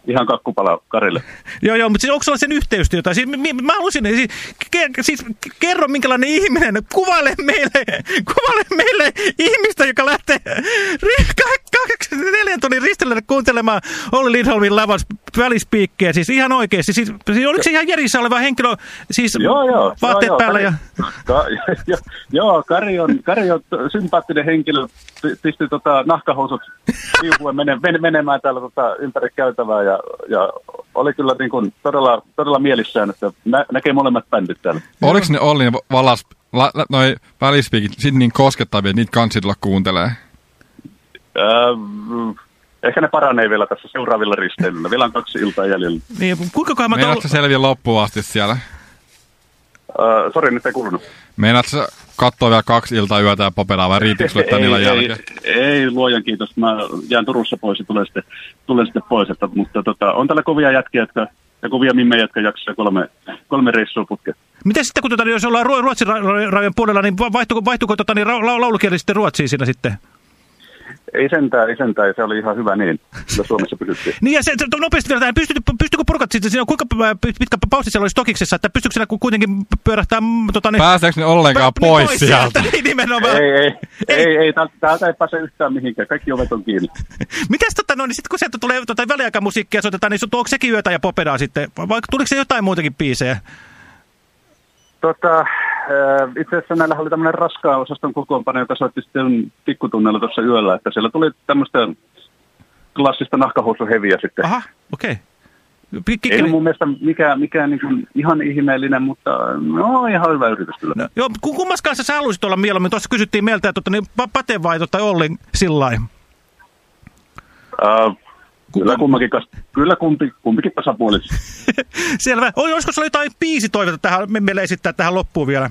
ihan kakkupala Karille. Joo, joo, mutta siis onko sulla sen yhteystyö? Tai siis, mä haluaisin, siis, ke, siis kerro minkälainen ihminen, kuvaile meille, kuvaile meille ihmistä, joka lähtee ri- ka- kaksi, neljän tunnin ristille kuuntelemaan Olli Lindholmin lavan välispiikkejä. Siis ihan oikeasti. Siis, siis oliko se ihan järjissä oleva henkilö, siis Joo, joo. vaatteet joo, päällä joo, ja... Ka, jo, joo, Kari on, Kari on sympaattinen henkilö. Pi- Pisti tota, nahkahousut viuhuen mene, mene, menemään täällä tota, ympäri käytävää ja, ja oli kyllä niin kuin, todella, todella mielissään, että nä, näkee molemmat bändit täällä. Oliko ne Ollin valas, la, la, noi välispiikit sit niin koskettavia, että niitä kansi tulla kuuntelee? Ähm, ehkä ne paranee vielä tässä seuraavilla risteilyllä. Vielä on kaksi iltaa jäljellä. Niin, kuinka kohan mä Meinaatko sä selviä loppuun asti siellä? Äh, sori, nyt ei kuulunut. Meinaatko sä katsoa vielä kaksi iltaa yötä ja poperaa vai riittikö sulle tän illan jälkeen? ei, ei, luojan kiitos. Mä jään Turussa pois ja tulen sitten, tulen sitten pois. Että, mutta tota, on täällä kovia jätkiä, jotka, ja kovia mimmejä, jotka jaksaa kolme, kolme reissua putkea. Miten sitten, kun tota, niin jos ollaan Ruo- Ruotsin ra- ra- rajojen puolella, niin va- vaihtuuko, vaihtuuko tota, niin, la- laulukieli sitten Ruotsiin siinä sitten? Ei sentään, ei sentään, se oli ihan hyvä niin, kyllä Suomessa pysyttiin. Niin ja se, se nopeasti vielä tähän, pystyykö, pystyykö porukat sitten, siinä on kuinka p- pitkä paussi siellä oli Stokiksessa, että pystyykö siellä ku- kuitenkin pyörähtää, mm, tota niin... Pääseekö ne ollenkaan Pä- pois niin, sieltä? Niin nimenomaan. Ei, ei, ei, ei täältä, täältä ei pääse yhtään mihinkään, kaikki ovet on kiinni. Mitäs tota, no, niin sitten kun sieltä tulee tota, väliaikamusiikkia soitetaan, niin onko sekin yötä ja popedaa sitten, vai tuliko se jotain muutakin biisejä? Tota, äh, itse asiassa näillä oli tämmöinen raskaan osaston kokoonpano, joka soitti sitten pikkutunnella tuossa yöllä, että siellä tuli tämmöistä klassista nahkahousuheviä sitten. Aha, okei. Ei ole mun mielestä mikään, mikään niin kuin ihan ihmeellinen, mutta no ihan hyvä yritys kyllä. No, joo, ku- kummas kanssa sä haluaisit olla mieluummin? Tuossa kysyttiin meiltä, että tota, niin, Pa- Pate vai tota, Ollin sillä lailla. Uh, kyllä, kummakin, kyllä kumpi, kumpikin tasapuolisesti. Selvä. Olisiko sulla jotain biisitoivetta tähän, me- meille esittää tähän loppuun vielä?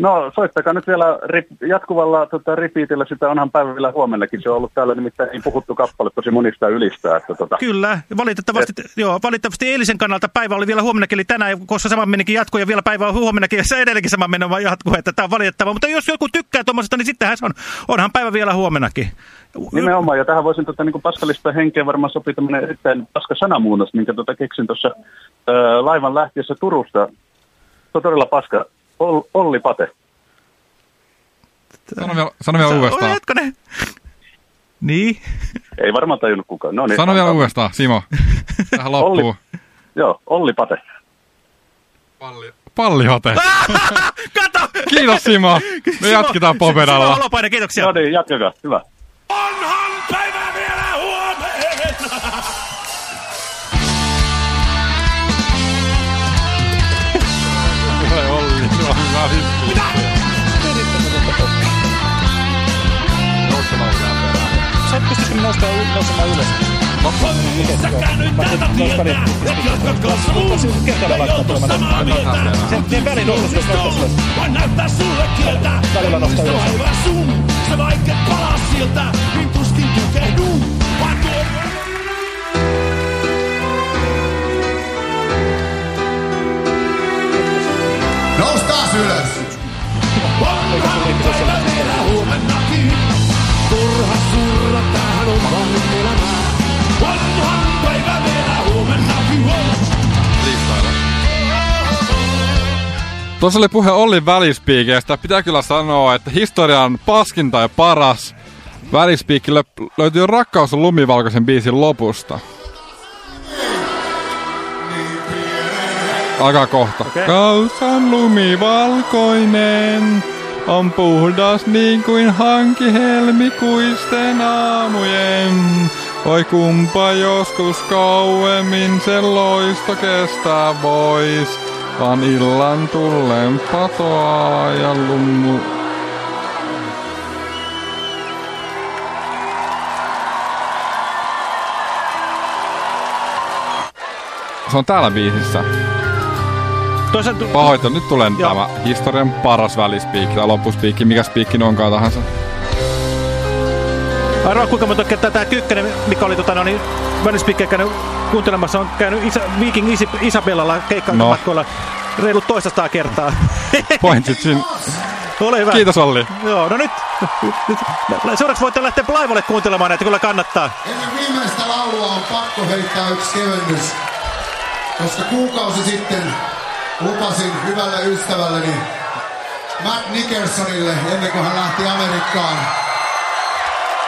No soittakaa nyt vielä rip, jatkuvalla tota, repeatillä, sitä onhan päivä vielä huomennakin. Se on ollut täällä nimittäin niin puhuttu kappale tosi monista ylistä. Että, tota, Kyllä, valitettavasti, joo, valitettavasti eilisen kannalta päivä oli vielä huomennakin, eli tänään, koska sama menikin jatkuu ja vielä päivä on huomennakin, ja se edelleenkin sama meno vaan jatkuu, että tämä on valitettavaa. Mutta jos joku tykkää tuommoisesta, niin sittenhän se on, onhan päivä vielä huomennakin. Nimenomaan, ja tähän voisin tota, niin Paskalista henkeen varmaan sopii tämmöinen erittäin paska sanamuunnos, minkä tota, keksin tuossa laivan lähtiessä Turusta. Se on todella paska. Ol, Olli Pate. Sano vielä, sano vielä uudestaan. Hetkonen. Niin? Ei varmaan tajunnut kukaan. No niin, Sano vielä uudestaan, Simo. Tähän loppuu. Olli, joo, Olli Pate. Pallihote. Kato! Kiitos Simo. Me jatketaan Simo Popedalla. Holopainen, kiitoksia. No niin, jatkakaa. Hyvä. Onhan Nostaa, nousemaan ylös? Nyt tietää, ja joutu samaa mieltä. Sen nostus, nostus näyttää sulle kieltä. Hyvä sun, se vaikka palaa siltä, niin tuskin tukehdun. Vaan tuo Noustaas ylös! Onhan päivä Tuossa oli puhe Ollin välispiikeistä. Pitää kyllä sanoa, että historian paskinta ja paras välispiikki lö- löytyy Rakkaus lumivalkoisen biisin lopusta. Alkaa kohta. Okay. Kaus on lumivalkoinen, on puhdas niin kuin hanki helmikuisten aamujen. Oi kumpa joskus kauemmin sen loisto kestää vois, vaan illan tullen patoaa ja lummu... Se on täällä biisissä. Toisaalta, Pahoittelen, nyt tulee Joo. tämä historian paras välispiikki tai loppuspiikki, mikä spiikki onkaan tahansa. Arvaa kuinka monta kertaa tämä Kykkänen, mikä oli tota, no, niin, välispiikkejä käynyt kuuntelemassa, on käynyt isä, Viking Isi, Isabellalla keikkamatkoilla no. reilu toistaista kertaa. Pointsit sin... Ole hyvä. Kiitos Olli. Joo, no nyt. nyt seuraavaksi voitte lähteä laivalle kuuntelemaan näitä, kyllä kannattaa. Ennen viimeistä laulua on pakko heittää yksi kevennys. Koska kuukausi sitten lupasin hyvälle ystävälleni Matt Nickersonille ennen kuin hän lähti Amerikkaan,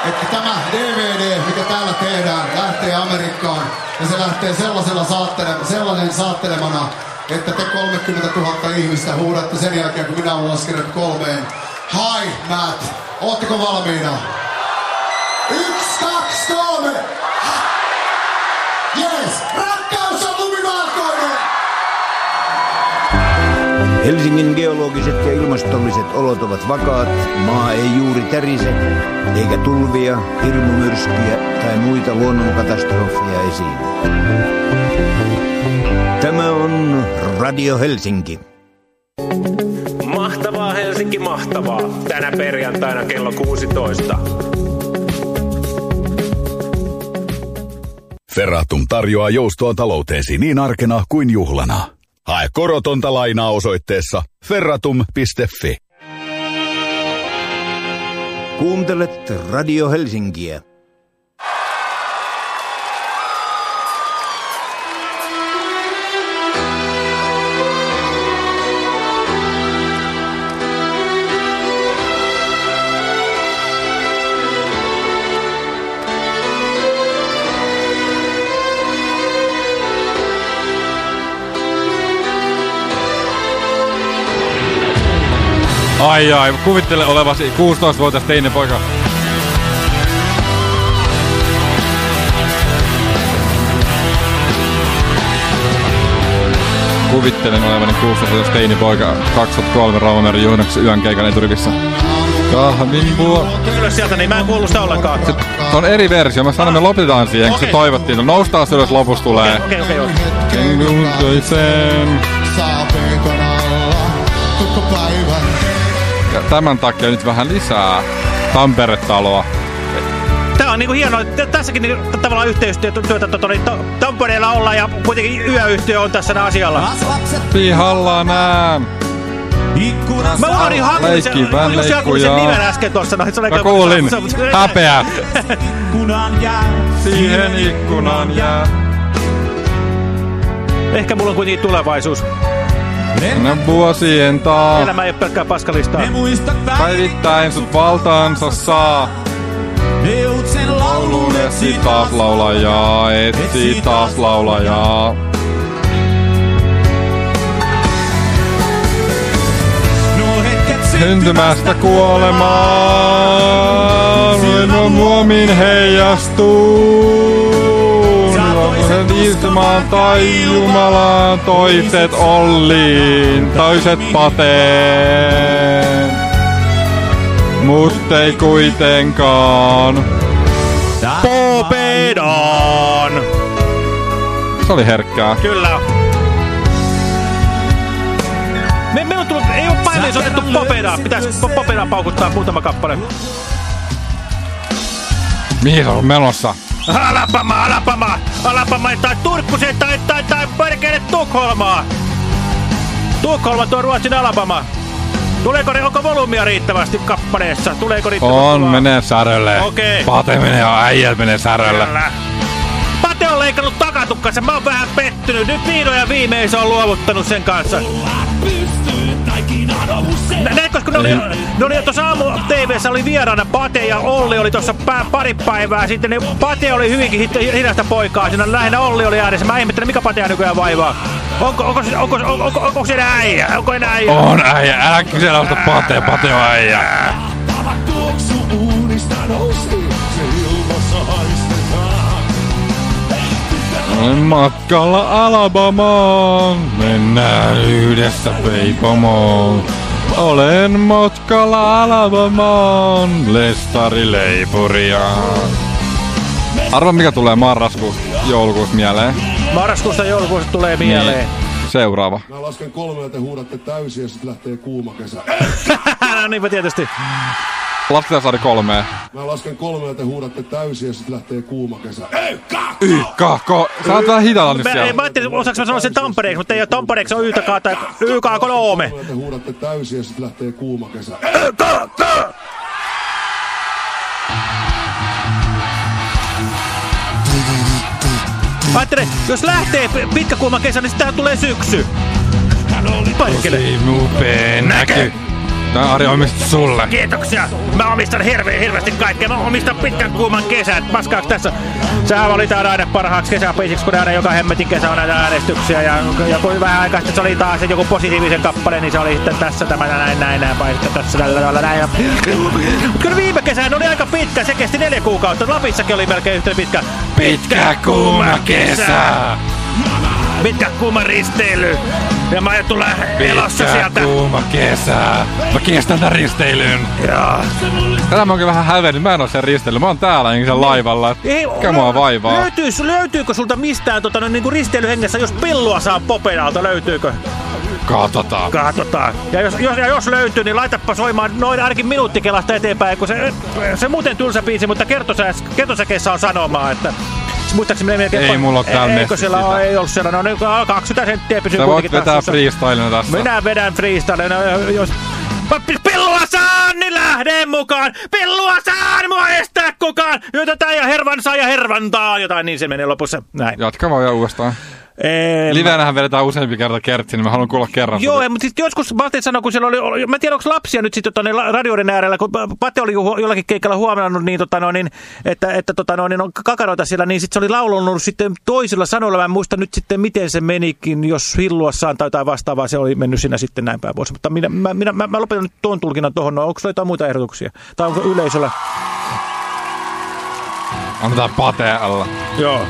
että tämä DVD, mikä täällä tehdään, lähtee Amerikkaan ja se lähtee sellaisella saattele, sellainen saattelemana, että te 30 000 ihmistä huudatte sen jälkeen, kun minä olen laskenut kolmeen. Hi Matt, ootteko valmiina? Yksi, kaksi, kolme! Helsingin geologiset ja ilmastolliset olot ovat vakaat, maa ei juuri tärise, eikä tulvia, hirmumyrskyjä tai muita luonnonkatastrofeja esiin. Tämä on Radio Helsinki. Mahtavaa Helsinki, mahtavaa. Tänä perjantaina kello 16. Ferratum tarjoaa joustoa talouteesi niin arkena kuin juhlana. Hae korotonta lainaa osoitteessa ferratum.fi. Kuuntelet Radio Helsinkiä. Ai ai, kuvittele olevasi 16-vuotias teinen poika. Kuvittelen olevani 16-vuotias teini poika 2003 Raumameren juhannuksen yön keikan eturivissä. Kahvin vuo... Ylös sieltä, niin mä en kuullut sitä ollenkaan. Se, se on eri versio. Mä sanon, me lopetetaan siihen, kun se toivottiin. No noustaan ylös, lopussa tulee. Okei, okei, okei. Toiseen. Saa peikon alla koko päivän. Ja tämän takia nyt vähän lisää Tampere-taloa. Tää on niinku hienoa, että tässäkin niinku, tavallaan yhteistyötä tota, niin, to- Tampereella ollaan ja kuitenkin yöyhtiö on tässä asialla. Pihalla näen. Mä unohdin hakuun sen, Leikkivän just hakuun sen leikkuja. nimen äsken tossa. No, Mä aika- kuulin. Häpeä. Ikkunan jää. Siihen ikkunan jää. Ehkä mulla on kuitenkin tulevaisuus. Mennä vuosien taa. Elämä ei ole pelkkää paskalistaa. Ne muistat Päivittäin sut valtaansa saa. Neutsen laulun Etsi taas laulajaa, etsi taas laulajaa. Syntymästä kuolemaan, no muomin heijastuu. Sen istumaan tai Jumalaan, toiset Olliin, toiset pateen. Mut ei kuitenkaan. Popedon! Se oli herkkää. Kyllä. Me, me on tullut, ei ole paineissa otettu popedaa. Pitäis po- popedaa paukuttaa muutama kappale. Mihin se on menossa? Alapama, Alapama, Alapama tai Turkkuseen tai, tai, tai perkele Tukholmaa. Tukholma tuo Ruotsin Alabama. Tuleeko ne, onko volyymia riittävästi kappaleessa? Tuleeko riittävästi? On, kuvaa? menee särölle. Okei. Pate menee, äijät menee särölle. Kyllä. Pate on leikannut takatukkansa, mä oon vähän pettynyt. Nyt vihdoin ja viimein se on luovuttanut sen kanssa. Nä- Näetkö, kun ne oli, ne oli tuossa aamu TVssä oli vieraana Pate ja Olli oli tuossa pä- pari päivää sitten. Ne, Pate oli hyvinkin hit- hidasta poikaa, siinä lähinnä Olli oli äänessä. Mä ihmettelen, mikä Patea nykyään vaivaa. Onko, onko, se- onko, onko, onko, onko se äijä? Onko enää äijä? On äijä, älä kyseenalaista Pate, Pate on äijä. Tuoksu uunista nousi, se ilmassa haistetaan. Olen matkalla Alabamaan, mennään yhdessä peipomoon. Olen matkalla Alabamaan, lestari leipuriaan. Arva mikä tulee marraskuussa, joulukuussa mieleen? Marraskuussa joulukuussa tulee mieleen. Niin. Seuraava. Mä lasken kolmelle, te huudatte täysin ja sitten lähtee kuuma kesä. no niinpä tietysti. Lasketaansaari kolmeen. Mä lasken kolmelle, te huudatte täysin ja sitten lähtee kuuma kesä. Ykka, ko... Sä oot vähän hitaalla nyt Mä, ei, siellä. mä ajattelin, osaanko mä sanoa sen Tampereeksi, mutta ei ole Tampereeksi, on YK tai YK kolme. Te huudatte täysin ja sitten lähtee kuuma kesä. Ajattele, jos lähtee pitkä kuuma kesä, niin sittenhän tulee syksy. Perkele. Tosi upea näky. Tää Ari omistettu sulle. Kiitoksia. Mä omistan hirveän hirveästi kaikkea. Mä omistan pitkän kuuman kesän. Paskaaks tässä? Sä valitaan aina parhaaksi kesäpiisiksi, kun aina joka hemmetin kesä on näitä äänestyksiä. Ja joku vähän aikaa sitten se oli taas joku positiivisen kappale, niin se oli sitten tässä tämä näin, näin, näin, vai sitten tässä tällä tavalla näin. Ja... Kyllä viime kesän oli aika pitkä. Se kesti neljä kuukautta. Lapissakin oli melkein yhtä pitkä. Pitkä kuuma kesä. Pitkä kuuma risteily. Ja mä aion tulla elossa sieltä. kuuma kesä. Mä kestän tän risteilyn. Joo. Tätä mä onkin vähän hävennyt. Mä en oo sen risteily. Mä oon täällä niin sen laivalla. Ei, Mikä mua vaivaa? Löytyis, löytyykö sulta mistään tota, no, niin kuin risteilyhengessä, jos pillua saa popedalta, löytyykö? Katsotaan. Katsotaan. Ja jos, jos, ja jos löytyy, niin laitapa soimaan noin ainakin minuuttikelasta eteenpäin, kun se, se muuten tylsä biisi, mutta kertosäkeessä on sanomaa, että muistaakseni melkein... Ei mulla oo täällä Eikö siellä ole, ei ollut siellä, no niin 20 senttiä pysyy Sä voit vetää tassussa. freestylina tässä. Minä vedän freestylena, jos... Pillua saan, niin lähden mukaan! Pillua saan, mua estää kukaan! Yötetään ja hervan saa ja hervantaa! Jotain niin se menee lopussa. Näin. Jatka vaan vielä uudestaan. Ee, Livenähän vedetään useampi kerta kertsi, niin mä haluan kuulla kerran. Joo, mutta sitten joskus Pate sanoi, kun siellä oli, mä en tiedä, onko lapsia nyt sitten tota, niin radioiden äärellä, kun Pate oli jollakin keikalla huomannut, niin, tota, no, niin, että, että tota, no, niin on kakaroita siellä, niin sitten se oli laulunut sitten toisilla sanoilla, mä en muista nyt sitten miten se menikin, jos hilluassaan tai jotain vastaavaa, se oli mennyt siinä sitten näin päin vuosi. Mutta minä, mä, minä, mä, mä lopetan nyt tuon tulkinnan tuohon, no, onko jotain muita ehdotuksia? Tai onko yleisöllä? Annetaan pateella. Joo.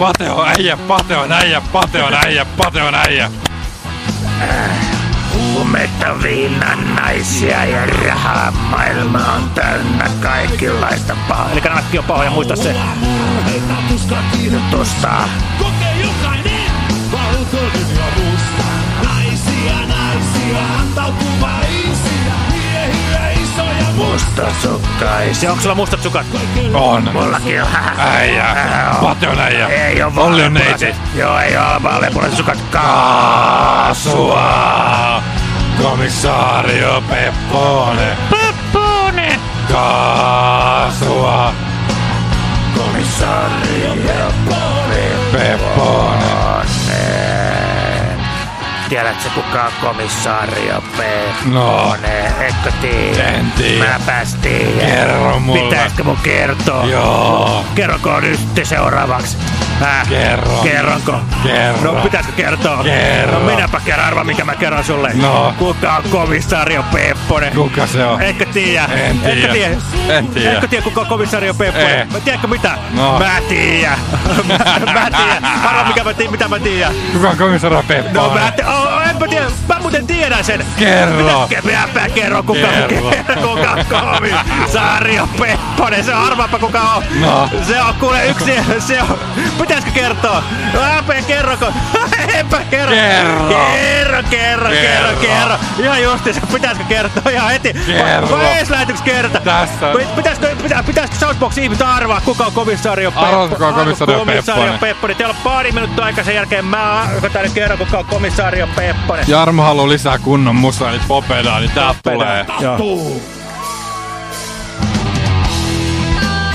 Pate on äijä, pate on äijä, pate on äijä, pate on äijä. Umetta viinan naisia ja rahaa maailma on täynnä kaikenlaista pahaa. Eli nakki on pahoja, muista se. Tuosta Kokee jokainen valkoinen ja isoja mustasukkaisia. Onko sulla mustat sukat? On. Mullakin on. Äijä. Pate on äijä. Ei oo Olli on vaaleanpunaiset. neiti. Joo, ei oo vaaleanpunaiset sukat. Kaasua. Komissaario Pepponen. Pepponen! Kaasua. Komissaario Pepponen. Tiedätkö kuka on komissaario Pepponen? No. Etkö tiedä? En tiedä. Mäpäs tiedä. Kerro mulle. Pitäisikö mun kertoa? Joo. Kerroko nyt seuraavaksi? Häh? Kerro. Kerronko? Kerro. No pitäisikö kertoa? Kerro. No minäpä kerran arva, mikä mä kerron sulle. No. Kuka on komissaario Pepponen? Kuka se on? Etkö tiedä? En tiedä. Etkö tiedä? En tiedä. Etkö tiedä, kuka on komissaario Pepponen? Ei. Mä Tiedätkö mitä? No. Mä tiedän. mä, mä tiedän. Arva, mikä mä tiedän, mitä mä tiedän. Kuka on komissaario No Pepponen? mä, te- oh, enpä tiedä, mä muuten tiedän sen. Kerro. Minäpä kerron, kuka, Kerro. kuka on komissaario Pepponen. Se arvaapa kuka on. No. Se on kuule yksi, se on. Pitäisikö kertoa? Äpä kerroko? Enpä kerro. Kerro. Kerro, kerro, kerro, Kerro. kerro. Ihan justiinsa, pitäisikö kertoa ihan heti? Kerro. Vai ees lähetyks kerta? Tässä. Pit- Pitäisikö, pitä, pitäisikö Southbox ihmiset arvaa, kuka on komissaario Arvaa, kuka on Komissaario Pepponen. Pepponen. Teillä on pari minuuttia aikaa sen jälkeen. Mä tänne kerron, kuka on komissaario Pepponen. Jarmo haluaa lisää kunnon musaa, niin popedaa, niin tää tulee. Joo.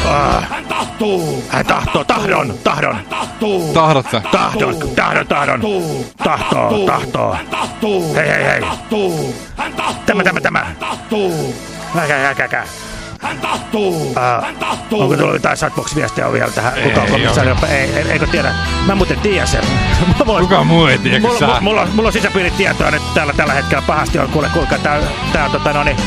Ah. Hän tahtuu. Hän tahtoo, tahdon, tahdon. Tahtuu. Tahdot sä? Tahdon, tahdon, tahdon. Tahtoo, tahtoo. Hei, hei, hei. Tämä, tämä, tämä. Tahtuu. Äkä, äkä, äkä. Hän tahtuu. Ah, Hän tahtuu. Onko tullut jotain Satbox-viestiä vielä tähän? Kuka on Ei komissaario? Ei, ei, eikö tiedä? Mä muuten tiedän sen. Mulla- Kuka muu ei tiedä, mulla, mulla, mulla, mulla on sisäpiiritietoa nyt tällä, tällä hetkellä pahasti on. Kuule, kuulkaa, tää, tää on tota, no, niin,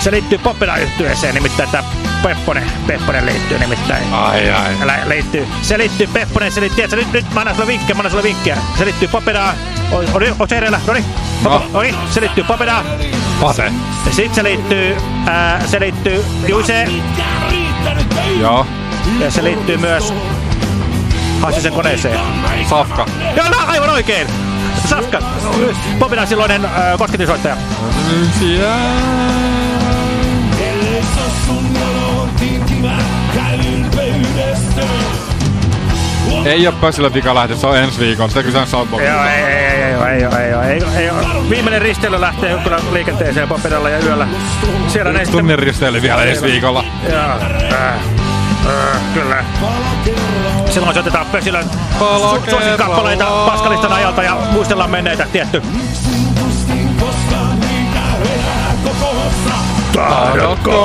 se liittyy popina yhtyeeseen, nimittäin tää Pepponen, Pepponen liittyy nimittäin. Ai ai. Lä, liittyy. Se liittyy Pepponen, se liittyy, tiedätkö, nyt, nyt mä annan sulle vinkkejä, mä annan sulle vinkkejä. Se liittyy Popedaan. On, on, on se edellä, noniin. No. Noniin, se liittyy Popedaan. Pase. Ja sit se liittyy, ää, se liittyy Juiseen. Joo. Ja se liittyy myös Hassisen koneeseen. Safka. Joo, no, aivan oikein. Safka, Popinan silloinen äh, kosketinsoittaja. Ellei Ei oo pössillä vika lähtö, se on ensi viikolla. Sitä kysytään Soundboxista. Joo, ei, ei, ei, ei, ei, ei, ei, ei, ei, Viimeinen risteily lähtee kyllä liikenteeseen Popinalla ja yöllä. Siellä ne sitten... tunnin risteily vielä ensi viikolla. Joo, äh, äh, kyllä. Silloin se otetaan Pösilön Pala suosikappaleita Paskalistan ajalta ja muistellaan menneitä, tietty. Tahdotko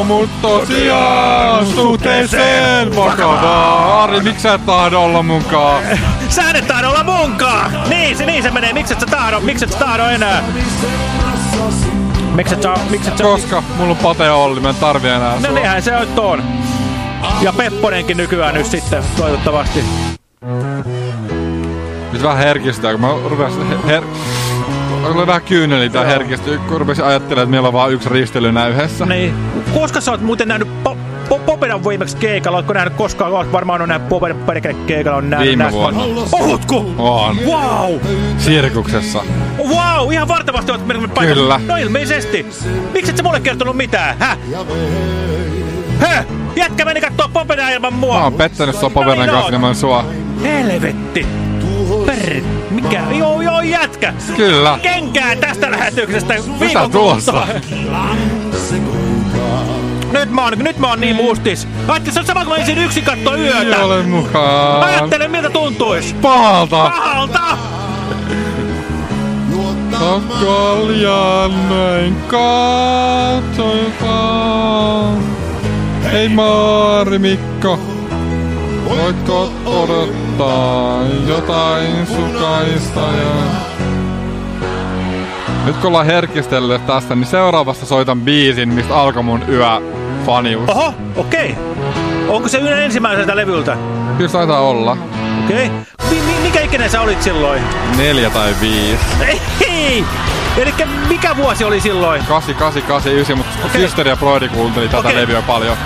mut tosiaan suhteeseen vakavaa? Ari, miksi sä et tahdo olla munkaan? Sä et tahdo olla munkaan! Niin se, niin se menee. Mikset sä tahdo? Mikset sä tahdo enää? Mikset sä, mikset sä... Koska mulla on Pate Olli, mä en tarvi enää No niinhän se on on. Ja Pepponenkin nykyään nyt sitten, toivottavasti. Nyt vähän herkistää, kun mä rupesin her... Oli vähän kyyneli tää herkistyy, kun rupesin ajattelemaan, että meillä on vaan yksi ristely nää yhdessä. Niin. Koska sä oot muuten nähnyt po po Popedan viimeksi keikalla? Ootko nähnyt koskaan? Oot varmaan on nähnyt Popedan perkele keikalla. On nähnyt, Viime vuonna. Ootko? On. Wow! Sirkuksessa. Wow! Ihan vartavasti oot mennyt paikalle. Kyllä. No ilmeisesti. Miksi et sä mulle kertonut mitään? Häh? Häh? Jätkä meni kattoo Popedaa ilman mua. Mä oon pettänyt sua Popedan Noin kanssa on. ilman sua. Helvetti. Per... Mikä? Joo, joo, jätkä. Kyllä. Kenkää tästä lähetyksestä viikon tuossa? Nyt mä oon, nyt mä oon niin mustis. Ajattelin, se on sama kuin mä ensin yksin kattoo Ei yötä. ole mukaan. Ajattelen, miltä tuntuis. Pahalta. Pahalta! Kaljan näin katsotaan. Hei Maari Mikko, voitko odottaa jotain sukaista ja... Nyt kun ollaan herkistelleet tästä, niin seuraavasta soitan biisin, mistä alkoi mun yöfanius. Oho, okei. Onko se yhden ensimmäiseltä levyltä? Kyllä taitaa olla. Okei. mi, mi, mikä ikäinen sä olit silloin? Neljä tai viisi. Ei! Eli mikä vuosi oli silloin? 8, 8, 8, 9, mutta Okei. Sister ja Broidi kuunteli tätä Okei. levyä paljon.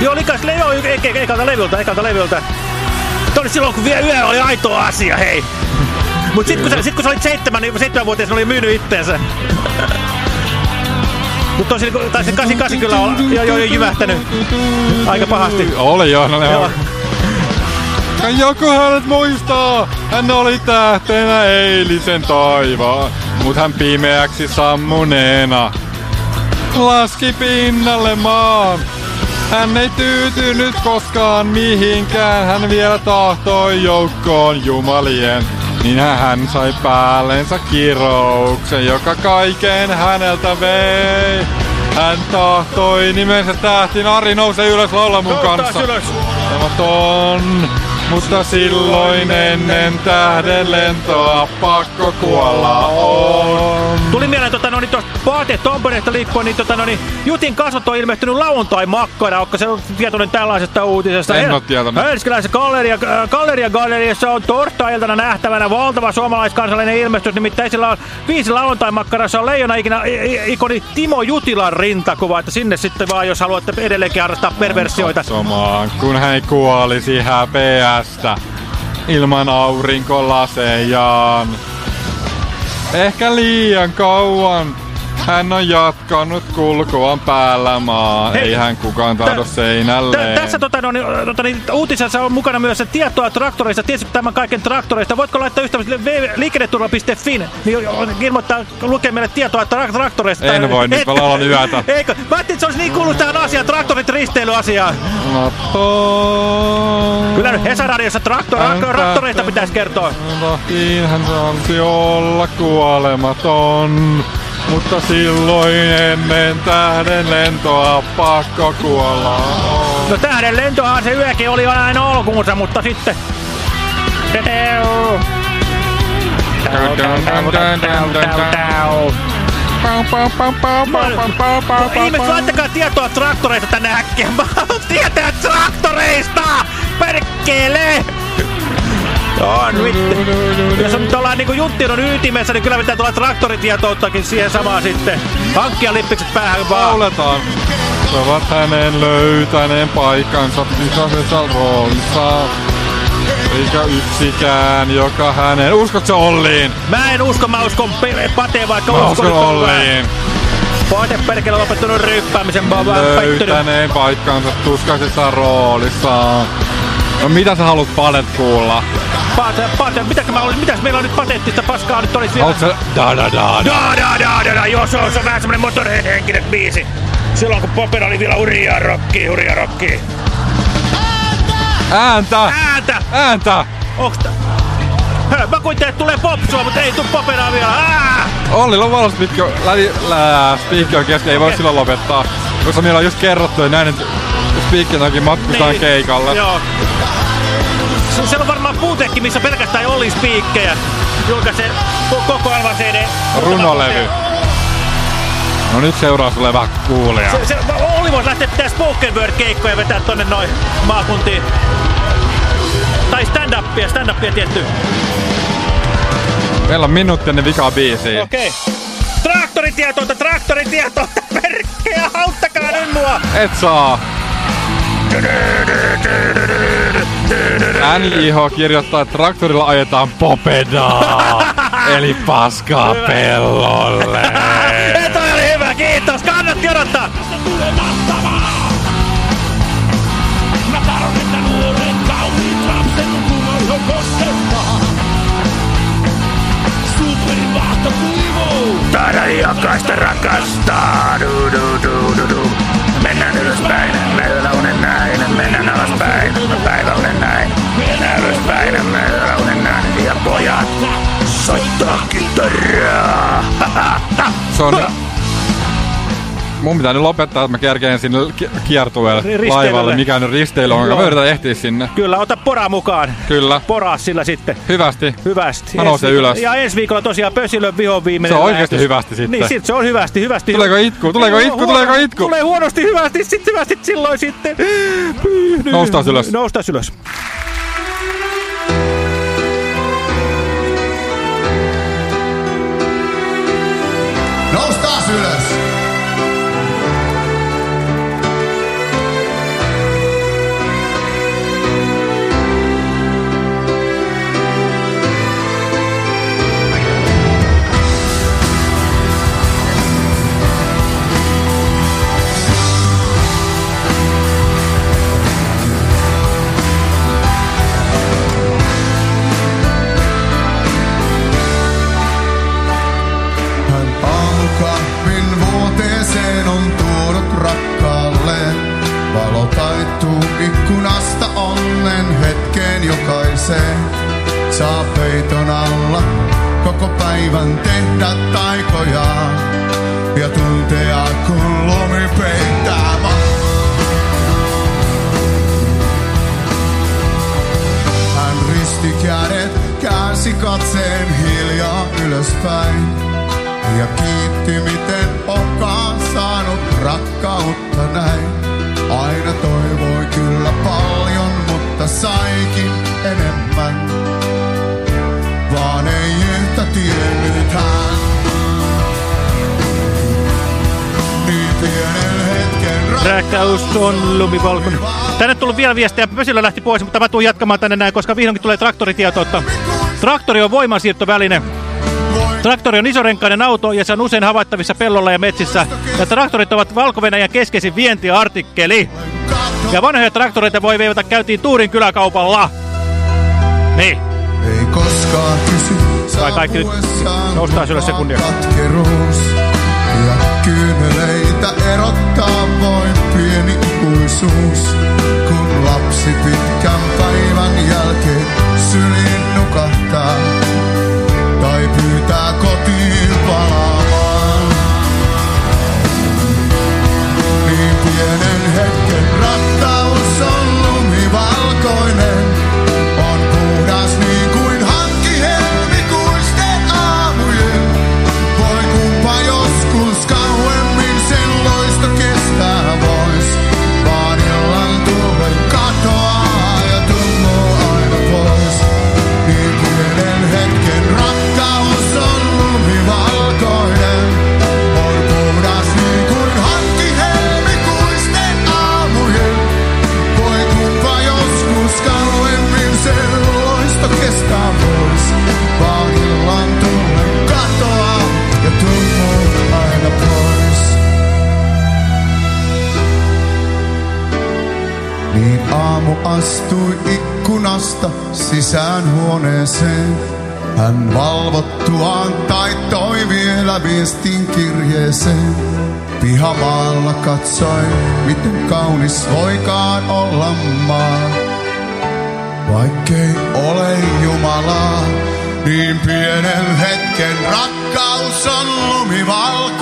Joo, oli kans Leo ekalta levyltä, ekalta levyltä. Tuo oli silloin, kun vielä yö oli aito asia, hei. Mut sit kun, sä, sit kun sä olit seitsemän, niin seitsemänvuotias, oli myynyt itteensä. Mut tosi, tai se 88 kyllä on jo, jo, jo jyvähtänyt aika pahasti. Oli joo, no ne Joo. joku hänet muistaa, hän oli tähtenä eilisen taivaan, mut hän pimeäksi sammuneena laski pinnalle maan. Hän ei tyytynyt koskaan mihinkään, hän vielä tahtoi joukkoon jumalien. Niin hän sai päällensä kirouksen, joka kaiken häneltä vei. Hän tahtoi nimensä tähtiin, Ari nouse ylös laula mun kanssa. ylös. Tavaton, mutta silloin ennen tähden lentoa pakko kuolla on. Tuli mieleen tota, no, niin tuosta Paate Tomperesta liikkuen, niin, tota, no, niin Jutin kasvot on ilmestynyt lauantai-makkara. Onko se tietoinen tällaisesta uutisesta? En oo tietoinen. Helsinkiläisessä galleria, äh, galleria galleriassa on torstai-iltana nähtävänä valtava suomalaiskansallinen ilmestys. Nimittäin sillä on viisi lauantai-makkarassa on leijona ikinä ikoni Timo Jutilan rintakuva. Että sinne sitten vaan, jos haluatte edelleenkin harrastaa perversioita. Katsomaan, kun hän kuolisi häpeästä ilman aurinkolasejaan. Ehkä liian kauan hän on jatkanut kulkuaan päällä maa. Hei, Ei hän kukaan tahdo seinälleen. tässä tota, no, niin, tota, niin, uutisessa on mukana myös se tietoa traktoreista. Tiesitkö tämän kaiken traktoreista? Voitko laittaa ystävästi liikenneturva.fin niin ilmoittaa, lukee meille tietoa tra traktoreista? En voi, nyt mä laulan yötä. Eikö? Mä ajattelin, että se olisi niin kuullut tähän asiaan, traktorit risteilyasiaan. Naton. Kyllä nyt Hesaradiossa traktor, traktoreista pitäisi kertoa. Lahtiin hän saisi olla kuolematon. Mutta silloin ennen tähden lentoa pakko kuolla. No tähden lentohan se yökin oli aina alkuunsa, mutta sitten... Tau. Ihmiset, laittakaa tietoa traktoreista tänne äkkiä. Mä haluan tietää traktoreista! Perkele! On vittu. Jos on nyt ollaan niinku Juttinon ytimessä, niin kyllä pitää tulla traktoritietouttakin siihen samaan sitten. Hankkia lippikset päähän vaan. Lauletaan. Ovat hänen löytäneen paikkansa sisäisessä roolissa. Eikä yksikään, joka hänen... Uskotko Olliin? Mä en usko, mä uskon Pate, vaikka Mä uskon on Olliin. Pate perkele on lopettanut ryppäämisen, vaan pettynyt. Löytäneen paikkansa tuskaisessa roolissaan. No mitä sä haluat Padet kuulla? Pate, Pate, mitäkö mä olisin, mitäs meillä on nyt patettista paskaa nyt olisi vielä? Haluat sä da da da da? Da da da da da, joo se on, se on vähän semmonen Motorhead-henkinen biisi. Silloin kun Popera oli vielä hurjaa rockia, hurjaa rockia. Ääntä! Ääntä! Ääntä! Onks tää? Hö, Mä kuitenkin, että tulee popsua, mutta ei tuu Poperaa vielä. Ää! Ollilla on valospiikki on kesken, ei voi Okei. silloin lopettaa. Koska meillä on just kerrottu ja näin, että takia matkustaan Niin, keikalle. Joo. Se- Siellä on varmaan puutekki, missä pelkästään oli spiikkejä. Julkaisee ko- koko Alva CD. Runolevy. No nyt seuraa sulle vähän kuulia. Se, se, Olli voisi lähteä pitää spoken word keikkoja vetää tonne noin maakuntiin. Tai stand-upia, stand-upia tietty. Meillä on minuutti ennen vikaa biisiä. Okei. Traktoritietoita, traktoritietoita, perkkeä, auttakaa nyt mua! Et saa. NJH kirjoittaa, että traktorilla ajetaan popedaa. eli paskaa Hyvä. pellolle. Ei, toi oli hyvä, kiitos, kannatti odottaa! Taida jokaista rakastaa, du du du du du. Mennään ylöspäin, mennään alaspäin, päivä unen näin. Mennään ylöspäin, unen näin. Ja pojat, soittaa kitaraa. Se on mun pitää nyt lopettaa, että mä kerkeen sinne kiertueelle laivalle, mikä nyt risteily on, mä yritän ehtiä sinne. Kyllä, ota pora mukaan. Kyllä. Poraa sillä sitten. Hyvästi. Hyvästi. Mä nousen ylös. Ja ensi viikolla tosiaan Pösilön vihon viimeinen Se on oikeasti lähetys. hyvästi sitten. Niin, sit se on hyvästi, hyvästi. Tuleeko itku, niin, tuleeko itku, tuleeko itku? Tulee huonosti hyvästi, sit hyvästi silloin sitten. Noustaan ylös. Noustaan ylös. Noustaan ylös. Koko päivän tehdä taikojaan. Ja tuntea kun lumi peittää maa. Hän risti kädet, käänsi katseen hiljaa ylöspäin. Ja kiitti miten onkaan saanut rakkautta näin. Aina toivoi kyllä paljon, mutta saikin enemmän. Rakkaus on lumivalkoinen. Tänne tullut vielä viestiä. Pösilö lähti pois, mutta mä tuun jatkamaan tänne näin, koska vihdoinkin tulee traktoritietoutta. Traktori on voimansiirtoväline. Traktori on isorenkainen auto ja se on usein havaittavissa pellolla ja metsissä. Ja traktorit ovat valko keskeisin vientiartikkeli. Ja vanhoja traktoreita voi veivata käytiin Tuurin kyläkaupalla. Niin. Ei koskaan kysy Vai kaikki nyt noustaa ylös sekunnia. katkeruus. Ja kyyneleitä erottaa voin pieni ikuisuus. Kun lapsi pitkän päivän jälkeen syliin aamu astui ikkunasta sisään huoneeseen. Hän valvottuaan taittoi vielä viestin kirjeeseen. Pihamaalla katsoi, miten kaunis voikaan olla maa. Vaikkei ole Jumalaa, niin pienen hetken rakkaus on lumivalkoinen.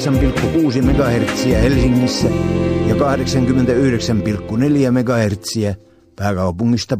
88,6 MHz Helsingissä ja 89,4 MHz pääkaupungista